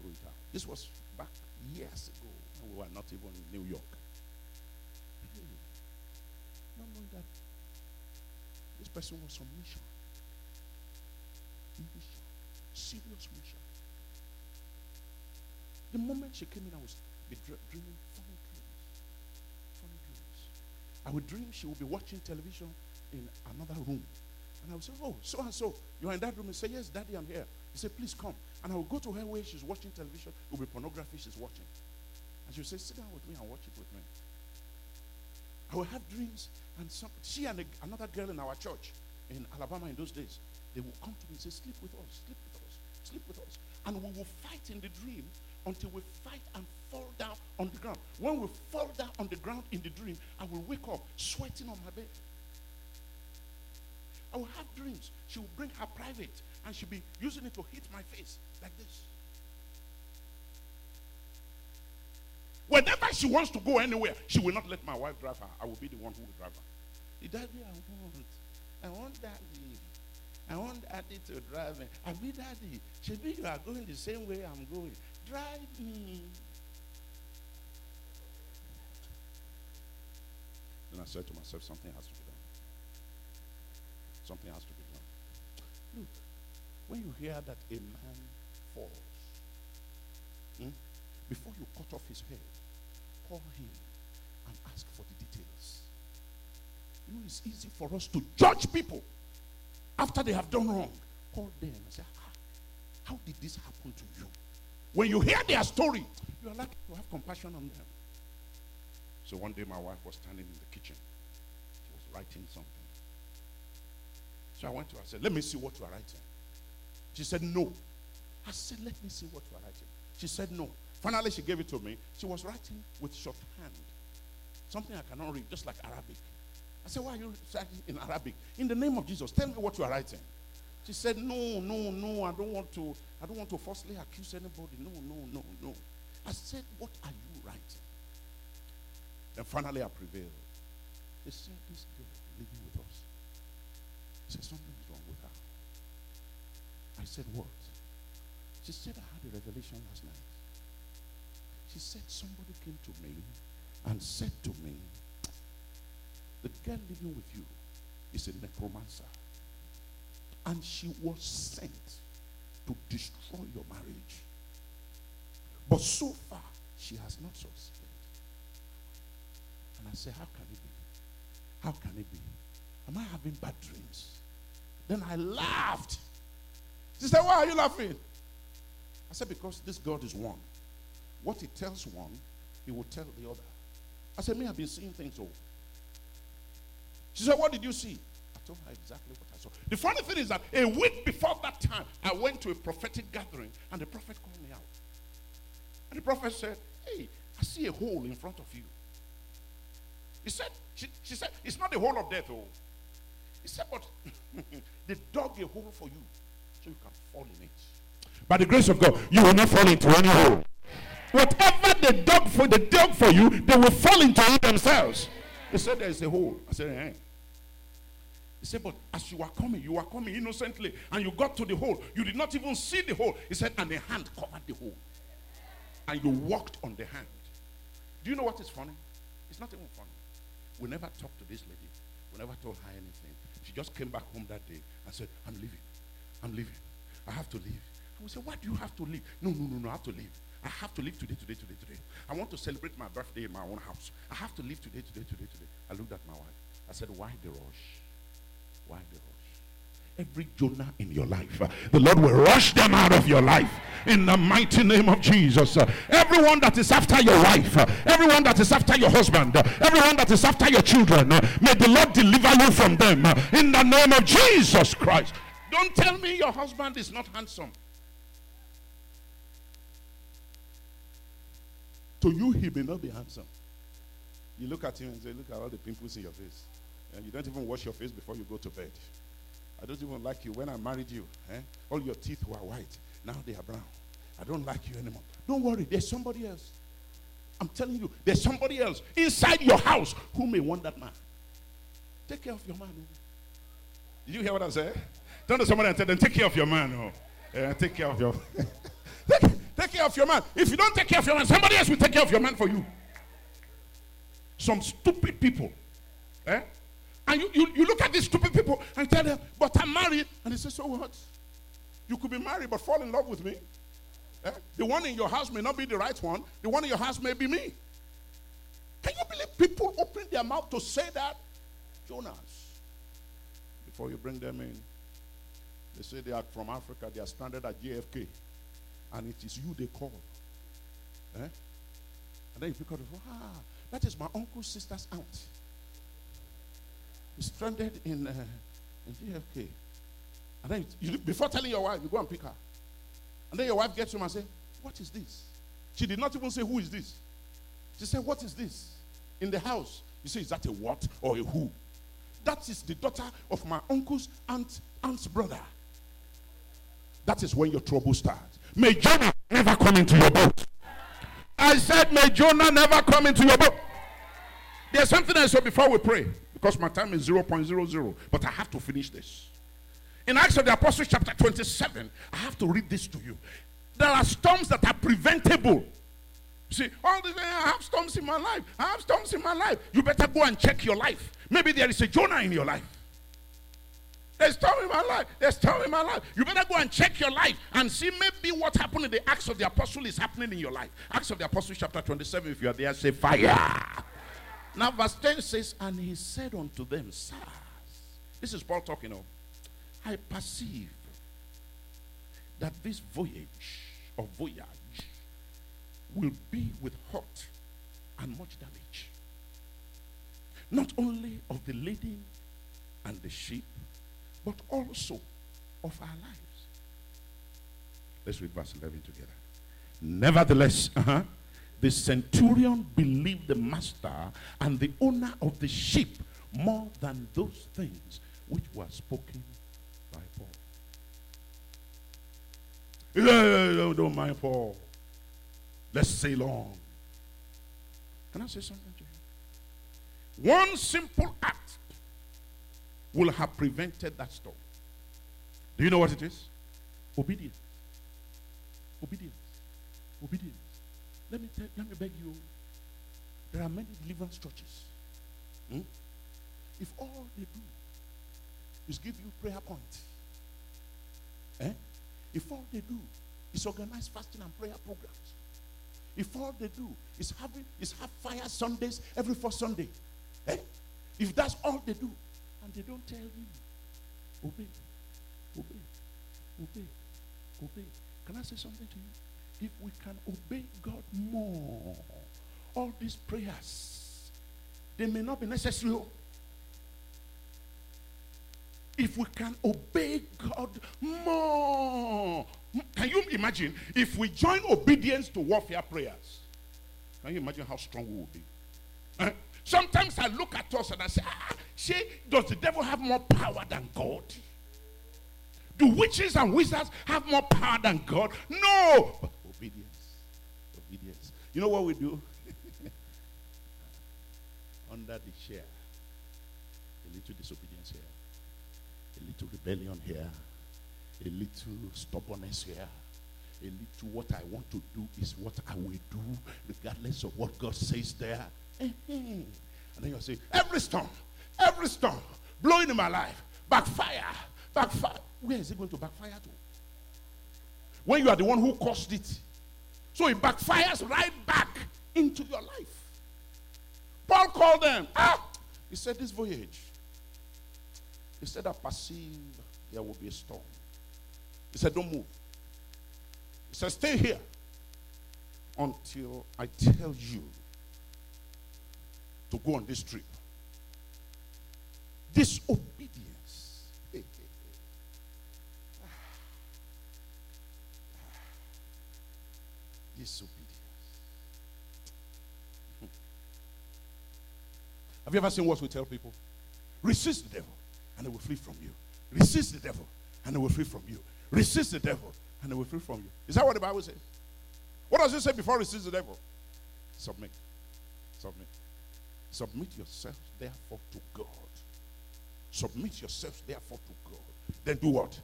threw it out. This was back years ago when we were not even in New York. Not knowing that this person was on mission. Mission. Serious mission. The moment she came in, I was dreaming funny dreams. Funny dreams. I would dream she would be watching television in another room. And I would say, Oh, so and so, you're in that room. And say, Yes, daddy, I'm here. He said, Please come. And I would go to her where she's watching television. It will be pornography she's watching. And she would say, Sit down with me and watch it with me. I would have dreams, and some, she and a, another girl in our church in Alabama in those days, they would come to me and say, Sleep with us, sleep with us, sleep with us. And we will fight in the dream until we fight and fall down on the ground. When we fall down on the ground in the dream, I will wake up sweating on my bed. I will have dreams. She will bring her private and she'll be using it to hit my face like this. Whenever she wants to go anywhere, she will not let my wife drive her. I will be the one who will drive her. The daddy I want. I want daddy. I want daddy to drive me. I be daddy. Maybe you are going the same way I'm going. Drive me. Then I said to myself, something has to be done. Something has to be done. Look, when you hear that a man falls, hmm, before you cut off his head, call him and ask for the details. You know, it's easy for us to judge people after they have done wrong. Call them and said, ah, How did this happen to you? When you hear their story, you're like to have compassion on them. So one day my wife was standing in the kitchen. She was writing something. So I went to her and said, Let me see what you are writing. She said, No. I said, Let me see what you are writing. She said, No. Finally, she gave it to me. She was writing with shorthand. Something I cannot read, just like Arabic. I said, Why are you writing in Arabic? In the name of Jesus, tell me what you are writing. She said, No, no, no, I don't want to, I don't want to falsely accuse anybody. No, no, no, no. I said, What are you writing? And finally I prevailed. They said, This girl living with us. He said, Something is wrong with her. I said, What? She said, I had a revelation last night. She said, Somebody came to me and said to me, The girl living with you is a necromancer. And she was sent to destroy your marriage. But so far, she has not succeeded. And I said, How can it be? How can it be? Am I having bad dreams? Then I laughed. She said, Why are you laughing? I said, Because this God is one. What he tells one, he will tell the other. I said, Me, I've been seeing things all. She said, What did you see? I told her exactly what I saw. The funny thing is that a week before that time, I went to a prophetic gathering and the prophet called me out. And the prophet said, Hey, I see a hole in front of you. He said, she, she said, it's not the hole of death, oh. He said, but they dug a hole for you so you can fall in it. By the grace of God, you will not fall into any hole. Whatever they dug for, they dug for you, they will fall into it themselves. He said, there is a hole. I said, eh. He said, but as you were coming, you were coming innocently, and you got to the hole. You did not even see the hole. He said, and a hand covered the hole. And you walked on the hand. Do you know what is funny? It's not even funny. We never talked to this lady. We never told her anything. She just came back home that day and said, I'm leaving. I'm leaving. I have to leave. And we said, Why do you have to leave? No, no, no, no, I have to leave. I have to leave today, today, today, today. I want to celebrate my birthday in my own house. I have to leave today, today, today, today. I looked at my wife. I said, Why the rush? Why rush? every Jonah in your life. Uh, the Lord will rush them out of your life in the mighty name of Jesus. Uh, everyone that is after your wife, uh, everyone that is after your husband, everyone that is after your children, may the Lord deliver you from them in the name of Jesus Christ. Don't tell me your husband is not handsome. To you, he may not be handsome. You look at him and say, Look at all the pimples in your face. And you don't even wash your face before you go to bed. I don't even like you. When I married you, eh, all your teeth were white. Now they are brown. I don't like you anymore. Don't worry, there's somebody else. I'm telling you, there's somebody else inside your house who may want that man. Take care of your man. Oh. Did you hear what I said? Turn to somebody and tell them, take care of your man. Oh. Yeah, take care of your take, take care of your man. If you don't take care of your man, somebody else will take care of your man for you. Some stupid people. Eh? And you, you, you look at these stupid people and tell them, but I'm married. And they say, so what? You could be married but fall in love with me. Eh? The one in your house may not be the right one. The one in your house may be me. Can you believe people open their mouth to say that? Jonahs. Before you bring them in, they say they are from Africa. They are stranded at JFK. And it is you they call. Eh? And then you pick up the phone. Ah, that is my uncle's sister's aunt stranded in, uh, in JFK. And then you, before telling your wife, you go and pick her. And then your wife gets home and say, What is this? She did not even say, Who is this? She said, What is this? In the house. You say, Is that a what or a who? That is the daughter of my uncle's aunt, aunt's brother. That is when your trouble starts. May Jonah never come into your boat. I said, May Jonah never come into your boat. There's something I said before we pray because my time is 0.00, but I have to finish this. In Acts of the Apostles, chapter 27, I have to read this to you. There are storms that are preventable. See, all this, eh, I have storms in my life. I have storms in my life. You better go and check your life. Maybe there is a Jonah in your life. There's storm in my life. There's storm in my life. You better go and check your life and see maybe what happened in the Acts of the Apostles is happening in your life. Acts of the Apostles, chapter 27, if you are there, say fire. Now, verse 10 says, And he said unto them, Sirs, this is Paul talking of, I perceive that this voyage or voyage will be with hurt and much damage. Not only of the lady and the sheep, but also of our lives. Let's read verse 11 together. Nevertheless, uh-huh, the centurion believed the master and the owner of the sheep more than those things which were spoken by Paul. Don't mind Paul. Let's sail on. Can I say something to you? One simple act will have prevented that storm. Do you know what it is? Obedience. Obedience. Obedience. Let me tell, let me beg you. There are many deliverance churches. Hmm? If all they do is give you prayer points, eh? If all they do is organize fasting and prayer programs, if all they do is having is have fire Sundays every fourth Sunday, eh? If that's all they do, and they don't tell you, obey, obey, obey, obey. Can I say something to you? If we can obey God more, all these prayers, they may not be necessary. Oh. If we can obey God more, can you imagine if we join obedience to warfare prayers? Can you imagine how strong we will be? Eh? Sometimes I look at us and I say, ah, see, does the devil have more power than God? Do witches and wizards have more power than God? No. You know what we do? Under the chair. A little disobedience here. A little rebellion here. A little stubbornness here. A little what I want to do is what I will do, regardless of what God says there. Mm-hmm. And then you'll say, every storm, every storm blowing in my life, backfire, backfire. Where is it going to backfire to? When you are the one who caused it. So it backfires right back into your life. Paul called them. Ah! He said, This voyage. He said, I perceive there will be a storm. He said, Don't move. He said, Stay here until I tell you to go on this trip. Disobedience. Disobedience. Have you ever seen what we tell people? Resist the devil and he will flee from you. Resist the devil and he will flee from you. Resist the devil and he will flee from you. Is that what the Bible says? What does it say before resist the devil? Submit. Submit. Submit yourselves, therefore, to God. Submit yourselves, therefore, to God. Then do what?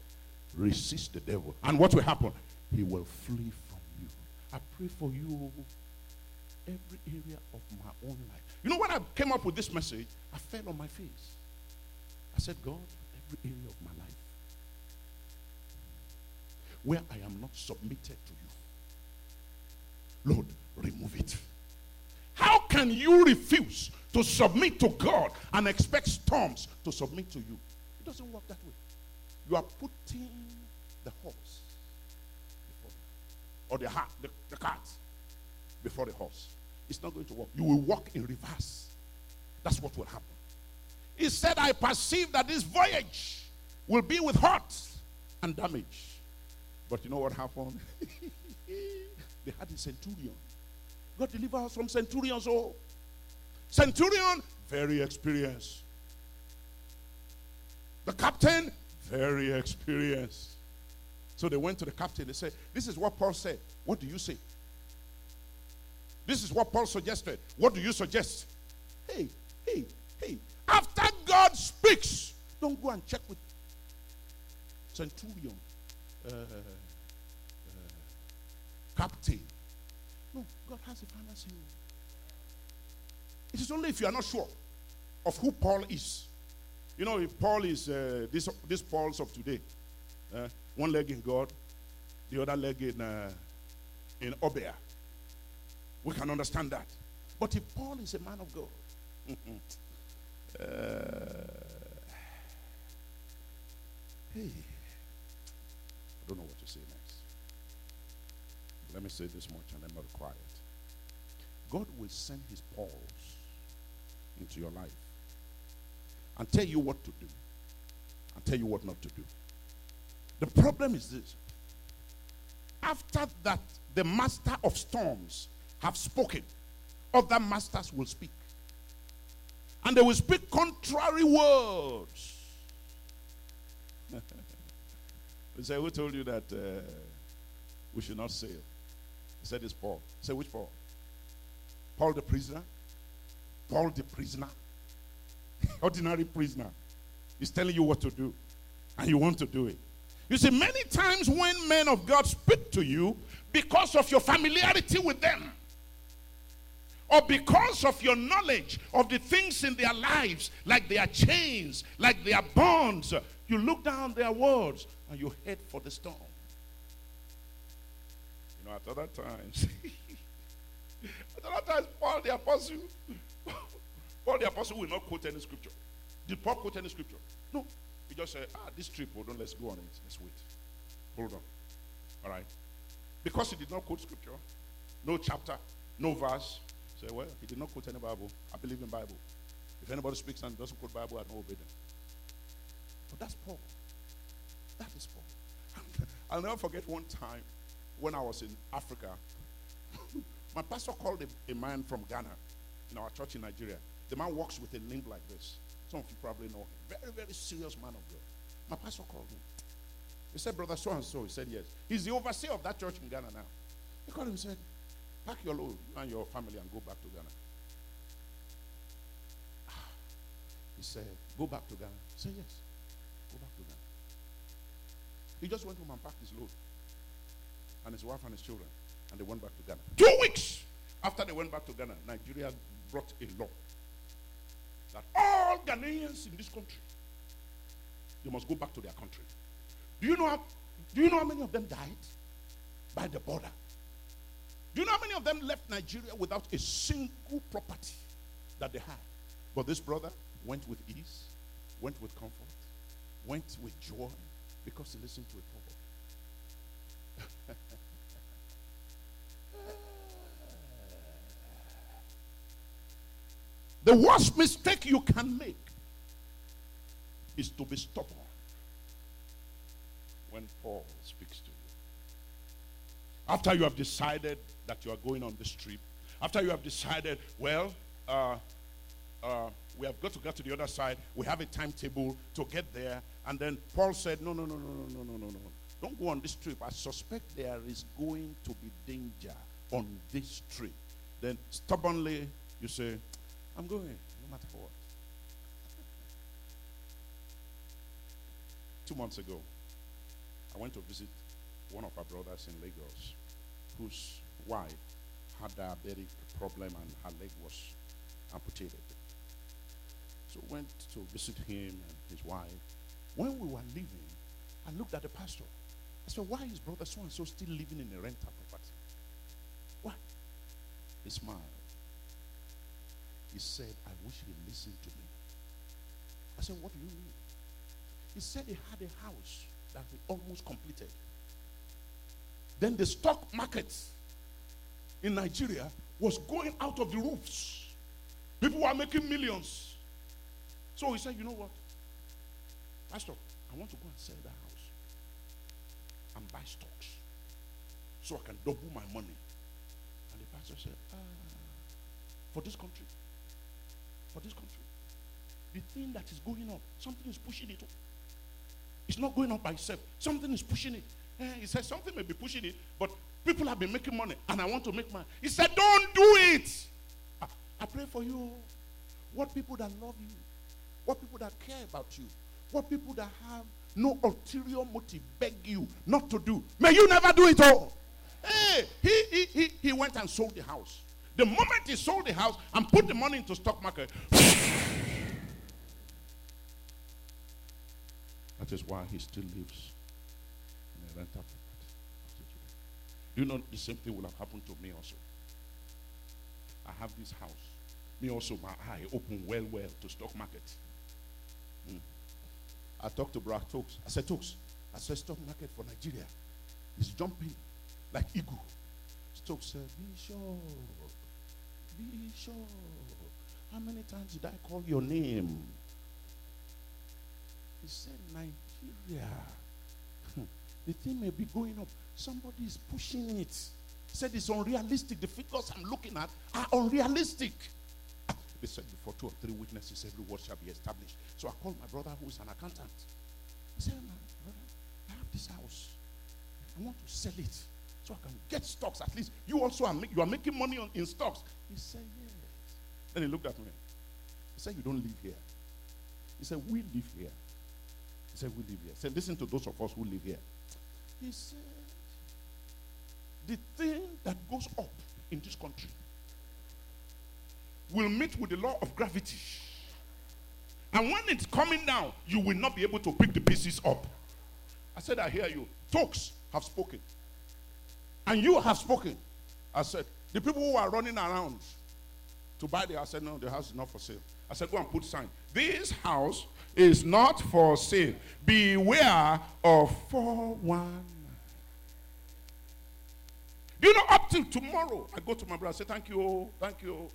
Resist the devil. And what will happen? He will flee from you. I pray for you every area of my own life. You know, when I came up with this message, I fell on my face. I said, God, every area of my life where I am not submitted to you, Lord, remove it. How can you refuse to submit to God and expect storms to submit to you? It doesn't work that way. You are putting the horse or the, heart, the, the cart before the horse. It's not going to work. You will walk in reverse. That's what will happen. He said, I perceive that this voyage will be with hurt and damage. But you know what happened? they had a centurion God deliver us from centurions. Oh, centurion, very experienced. The captain, very experienced. So they went to the captain. They said, This is what Paul said. What do you say? This is what Paul suggested. What do you suggest? Hey, hey, hey. After God speaks, don't go and check with centurion, uh, uh, captain, no, God has a final say. It is only if you are not sure of who Paul is. You know, if Paul is uh, this, this Paul's of today, uh, one leg in God, the other leg in, uh, in Obeah, we can understand that. But if Paul is a man of God, uh, hey, I don't know what to say next. Let me say this much and I'm not quiet. God will send his Pauls into your life and tell you what to do and tell you what not to do. The problem is this. After that, the master of storms have spoken, other masters will speak. And they will speak contrary words. we say, Who told you that uh, we should not sail? He said, It's Paul. Say, Which Paul? Paul the prisoner? Paul the prisoner? Ordinary prisoner. He's telling you what to do, and you want to do it. You see, many times when men of God speak to you because of your familiarity with them, or because of your knowledge of the things in their lives, like their chains, like their bonds, you look down their words and you head for the storm. You know, at other times, at other times, Paul the apostle, Paul the apostle will not quote any scripture. Did Paul quote any scripture? No. He just said, ah, this trip, hold on, let's go on it. Let's wait. Hold on. All right. Because he did not quote scripture, no chapter, no verse. Say, well, he did not quote any Bible. I believe in Bible. If anybody speaks and doesn't quote Bible, I don't obey them. But that's Paul. That is Paul. I'll never forget one time when I was in Africa. my pastor called a, a man from Ghana in our church in Nigeria. The man walks with a limp like this. Some of you probably know him. Very, very serious man of God. My pastor called him. He said, Brother so and so. He said, Yes. He's the overseer of that church in Ghana now. He called him and said, Pack your load, you and your family, and go back to Ghana. He said, Go back to Ghana. He said, Yes. Go back to Ghana. He just went home and packed his load. And his wife and his children. And they went back to Ghana. Two weeks after they went back to Ghana, Nigeria brought a law that all Ghanaians in this country they must go back to their country. Do you know how, do you know how many of them died by the border? Do you know how many of them left Nigeria without a single property that they had? But this brother went with ease, went with comfort, went with joy because he listened to a The worst mistake you can make is to be stubborn when Paul speaks to you. After you have decided that you are going on this trip, after you have decided, well, uh, uh, we have got to get to the other side, we have a timetable to get there, and then Paul said, no, no, no, no, no, no, no, no, no. Don't go on this trip. I suspect there is going to be danger on this trip. Then stubbornly you say, I'm going, no matter what. Two months ago, I went to visit one of our brothers in Lagos whose wife had a diabetic problem and her leg was amputated. So went to visit him and his wife. When we were leaving, I looked at the pastor. I said, why is brother so and so still living in a rental property? Why? He smiled. He said, I wish he listened to me. I said, What do you mean? He said he had a house that he almost completed. Then the stock market in Nigeria was going out of the roofs. People were making millions. So he said, You know what? Pastor, I want to go and sell the house and buy stocks so I can double my money. And the pastor said, ah, For this country, for this country. The thing that is going up, something is pushing it up. It's not going up by itself. Something is pushing it. Eh, he said something may be pushing it, but people have been making money, and I want to make money. He said, "Don't do it." I, I pray for you. What people that love you, what people that care about you, what people that have no ulterior motive beg you not to do. May you never do it all. Hey, he, he, he, he went and sold the house. The moment he sold the house and put the money into stock market, that is why he still lives in a rental property. Do you know the same thing will have happened to me also? I have this house. Me also, my eye open well, well to stock market. Mm. I talked to Brad Tokes. I said, Tokes, I said stock market for Nigeria is jumping like eagle. Stokes said, Bishop, Bishop, how many times did I call your name? He said, Nigeria. Hmm. the thing may be going up. Somebody is pushing it. He said it's unrealistic. The figures I'm looking at are unrealistic. They said before two or three witnesses, every word shall be established. So I called my brother who is an accountant. He said, My brother, I have this house. I want to sell it so I can get stocks. At least you also are, make, you are making money on, in stocks. He said, Yes. Then he looked at me. He said, You don't live here. He said, We live here. He said, We live here. He said, Listen to those of us who live here. He said, The thing that goes up in this country will meet with the law of gravity. And when it's coming down, you will not be able to pick the pieces up. I said, I hear you. Tokes have spoken. And you have spoken. I said, the people who are running around to buy the house said, No, the house is not for sale. I said, Go and put sign. This house is not for sale. Beware of 419. You know, up till tomorrow, I go to my brother, I say, Thank you, oh, thank you. Oh.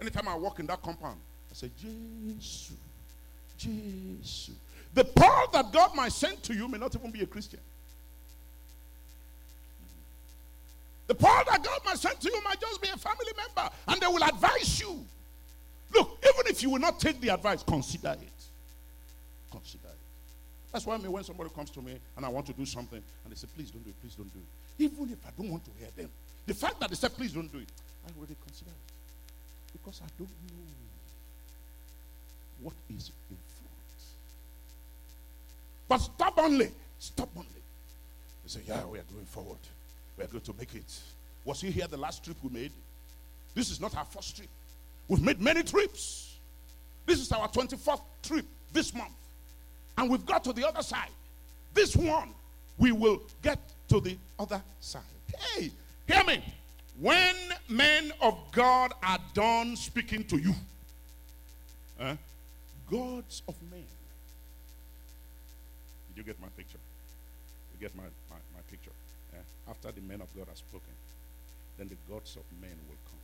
Anytime I walk in that compound, I say, Jesus, Jesus. The Paul that God might send to you may not even be a Christian. The Paul that God might send to you might just be a family member, and they will advise you. Look, even if you will not take the advice, consider it. Consider it. That's why I mean, when somebody comes to me and I want to do something, and they say, please don't do it, please don't do it. Even if I don't want to hear them, the fact that they say, please don't do it, I already consider it. Because I don't know what is in front. But stubbornly, stubbornly, they say, yeah, we are going forward. We are going to make it. Was he here the last trip we made? This is not our first trip. We've made many trips. This is our 24th trip this month. And we've got to the other side. This one, we will get to the other side. Hey, hear me. When men of God are done speaking to you, gods of men. Did you get my picture? You get my, my, my picture? Eh? After the men of God have spoken, then the gods of men will come.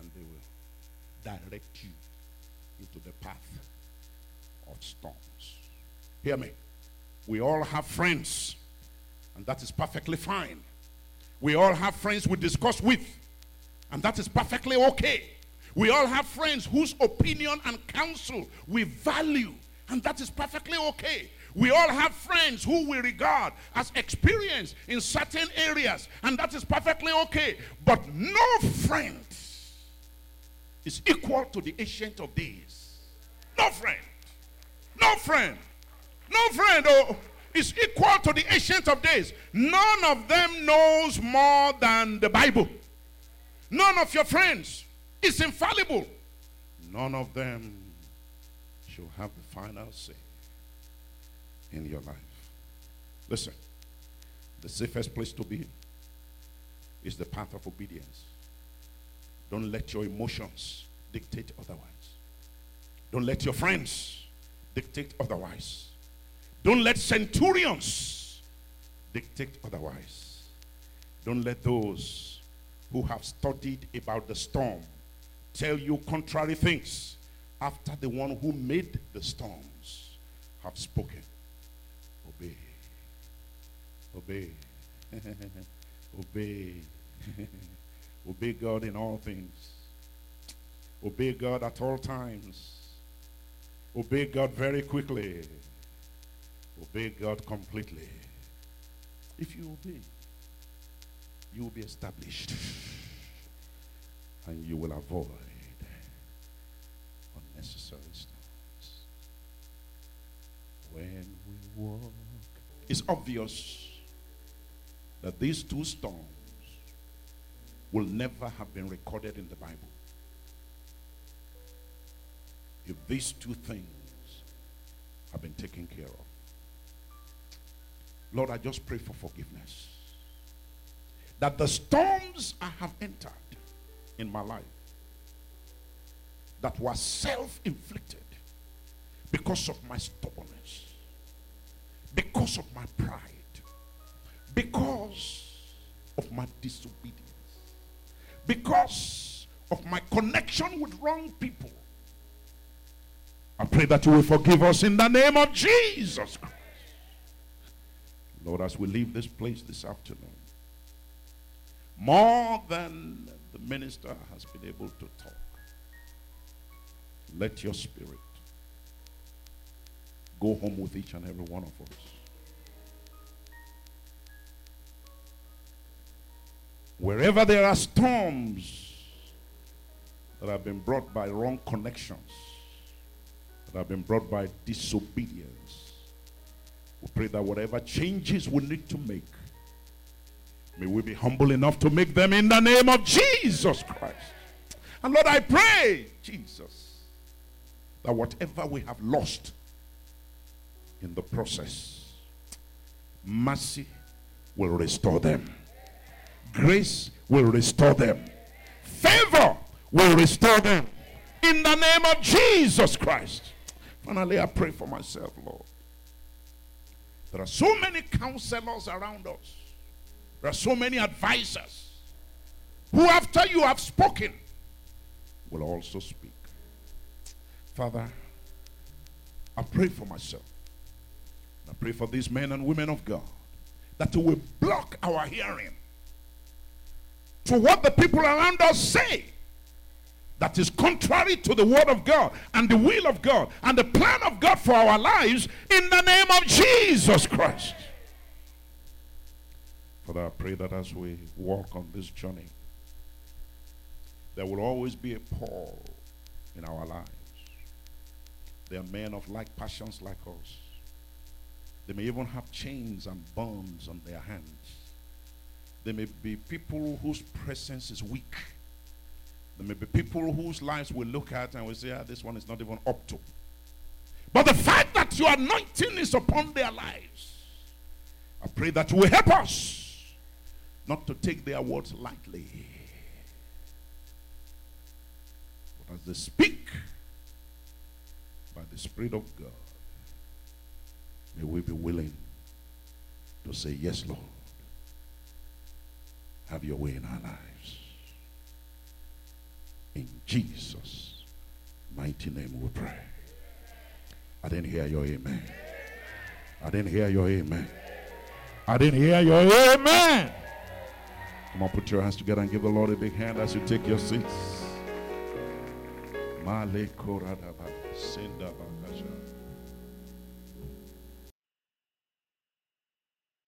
And they will direct you into the path of storms. Hear me. We all have friends, and that is perfectly fine. We all have friends we discuss with, and that is perfectly okay. We all have friends whose opinion and counsel we value, and that is perfectly okay. We all have friends who we regard as experienced in certain areas, and that is perfectly okay. But no friend is equal to the ancient of days. No friend. No friend. No friend. Oh, is equal to the ancient of days. None of them knows more than the Bible. None of your friends is infallible. None of them shall have the final say in your life. Listen, the safest place to be is the path of obedience. Don't let your emotions dictate otherwise. Don't let your friends dictate otherwise. Don't let centurions dictate otherwise. Don't let those who have studied about the storm tell you contrary things after the one who made the storms have spoken. Obey. Obey. Obey. God in all things. Obey God at all times. Obey God very quickly. Obey God completely. If you obey, you will be established. And you will avoid unnecessary storms. When we walk, it's obvious that these two storms will never have been recorded in the Bible. If these two things have been taken care of. Lord, I just pray for forgiveness. That the storms I have entered in my life that were self inflicted because of my stubbornness, because of my pride, because of my disobedience, because of my connection with wrong people. I pray that you will forgive us in the name of Jesus Christ. Lord, as we leave this place this afternoon, more than the minister has been able to talk, let your spirit go home with each and every one of us. Wherever there are storms that have been brought by wrong connections, that have been brought by disobedience, we pray that whatever changes we need to make, may we be humble enough to make them in the name of Jesus Christ. And Lord, I pray, Jesus, that whatever we have lost in the process, mercy will restore them. Grace will restore them. Favor will restore them. In the name of Jesus Christ. Finally, I pray for myself, Lord. There are so many counselors around us. There are so many advisors who, after you have spoken, will also speak. Father, I pray for myself. I pray for these men and women of God that you will block our hearing to what the people around us say that is contrary to the word of God and the will of God and the plan of God for our lives in the name of Jesus Christ. Father, I pray that as we walk on this journey, there will always be a Paul in our lives. They are men of like passions like us. They may even have chains and bonds on their hands. There may be people whose presence is weak. There may be people whose lives we look at and we say, ah, this one is not even up to. But the fact that your anointing is upon their lives, I pray that you will help us not to take their words lightly. But as they speak by the Spirit of God, may we be willing to say, Yes, Lord. Have your way in our lives. In Jesus' mighty name we pray. I didn't hear your amen. I didn't hear your amen. I didn't hear your amen. Come on, put your hands together and give the Lord a big hand as you take your seats. Male koradaba, sendaba kasha.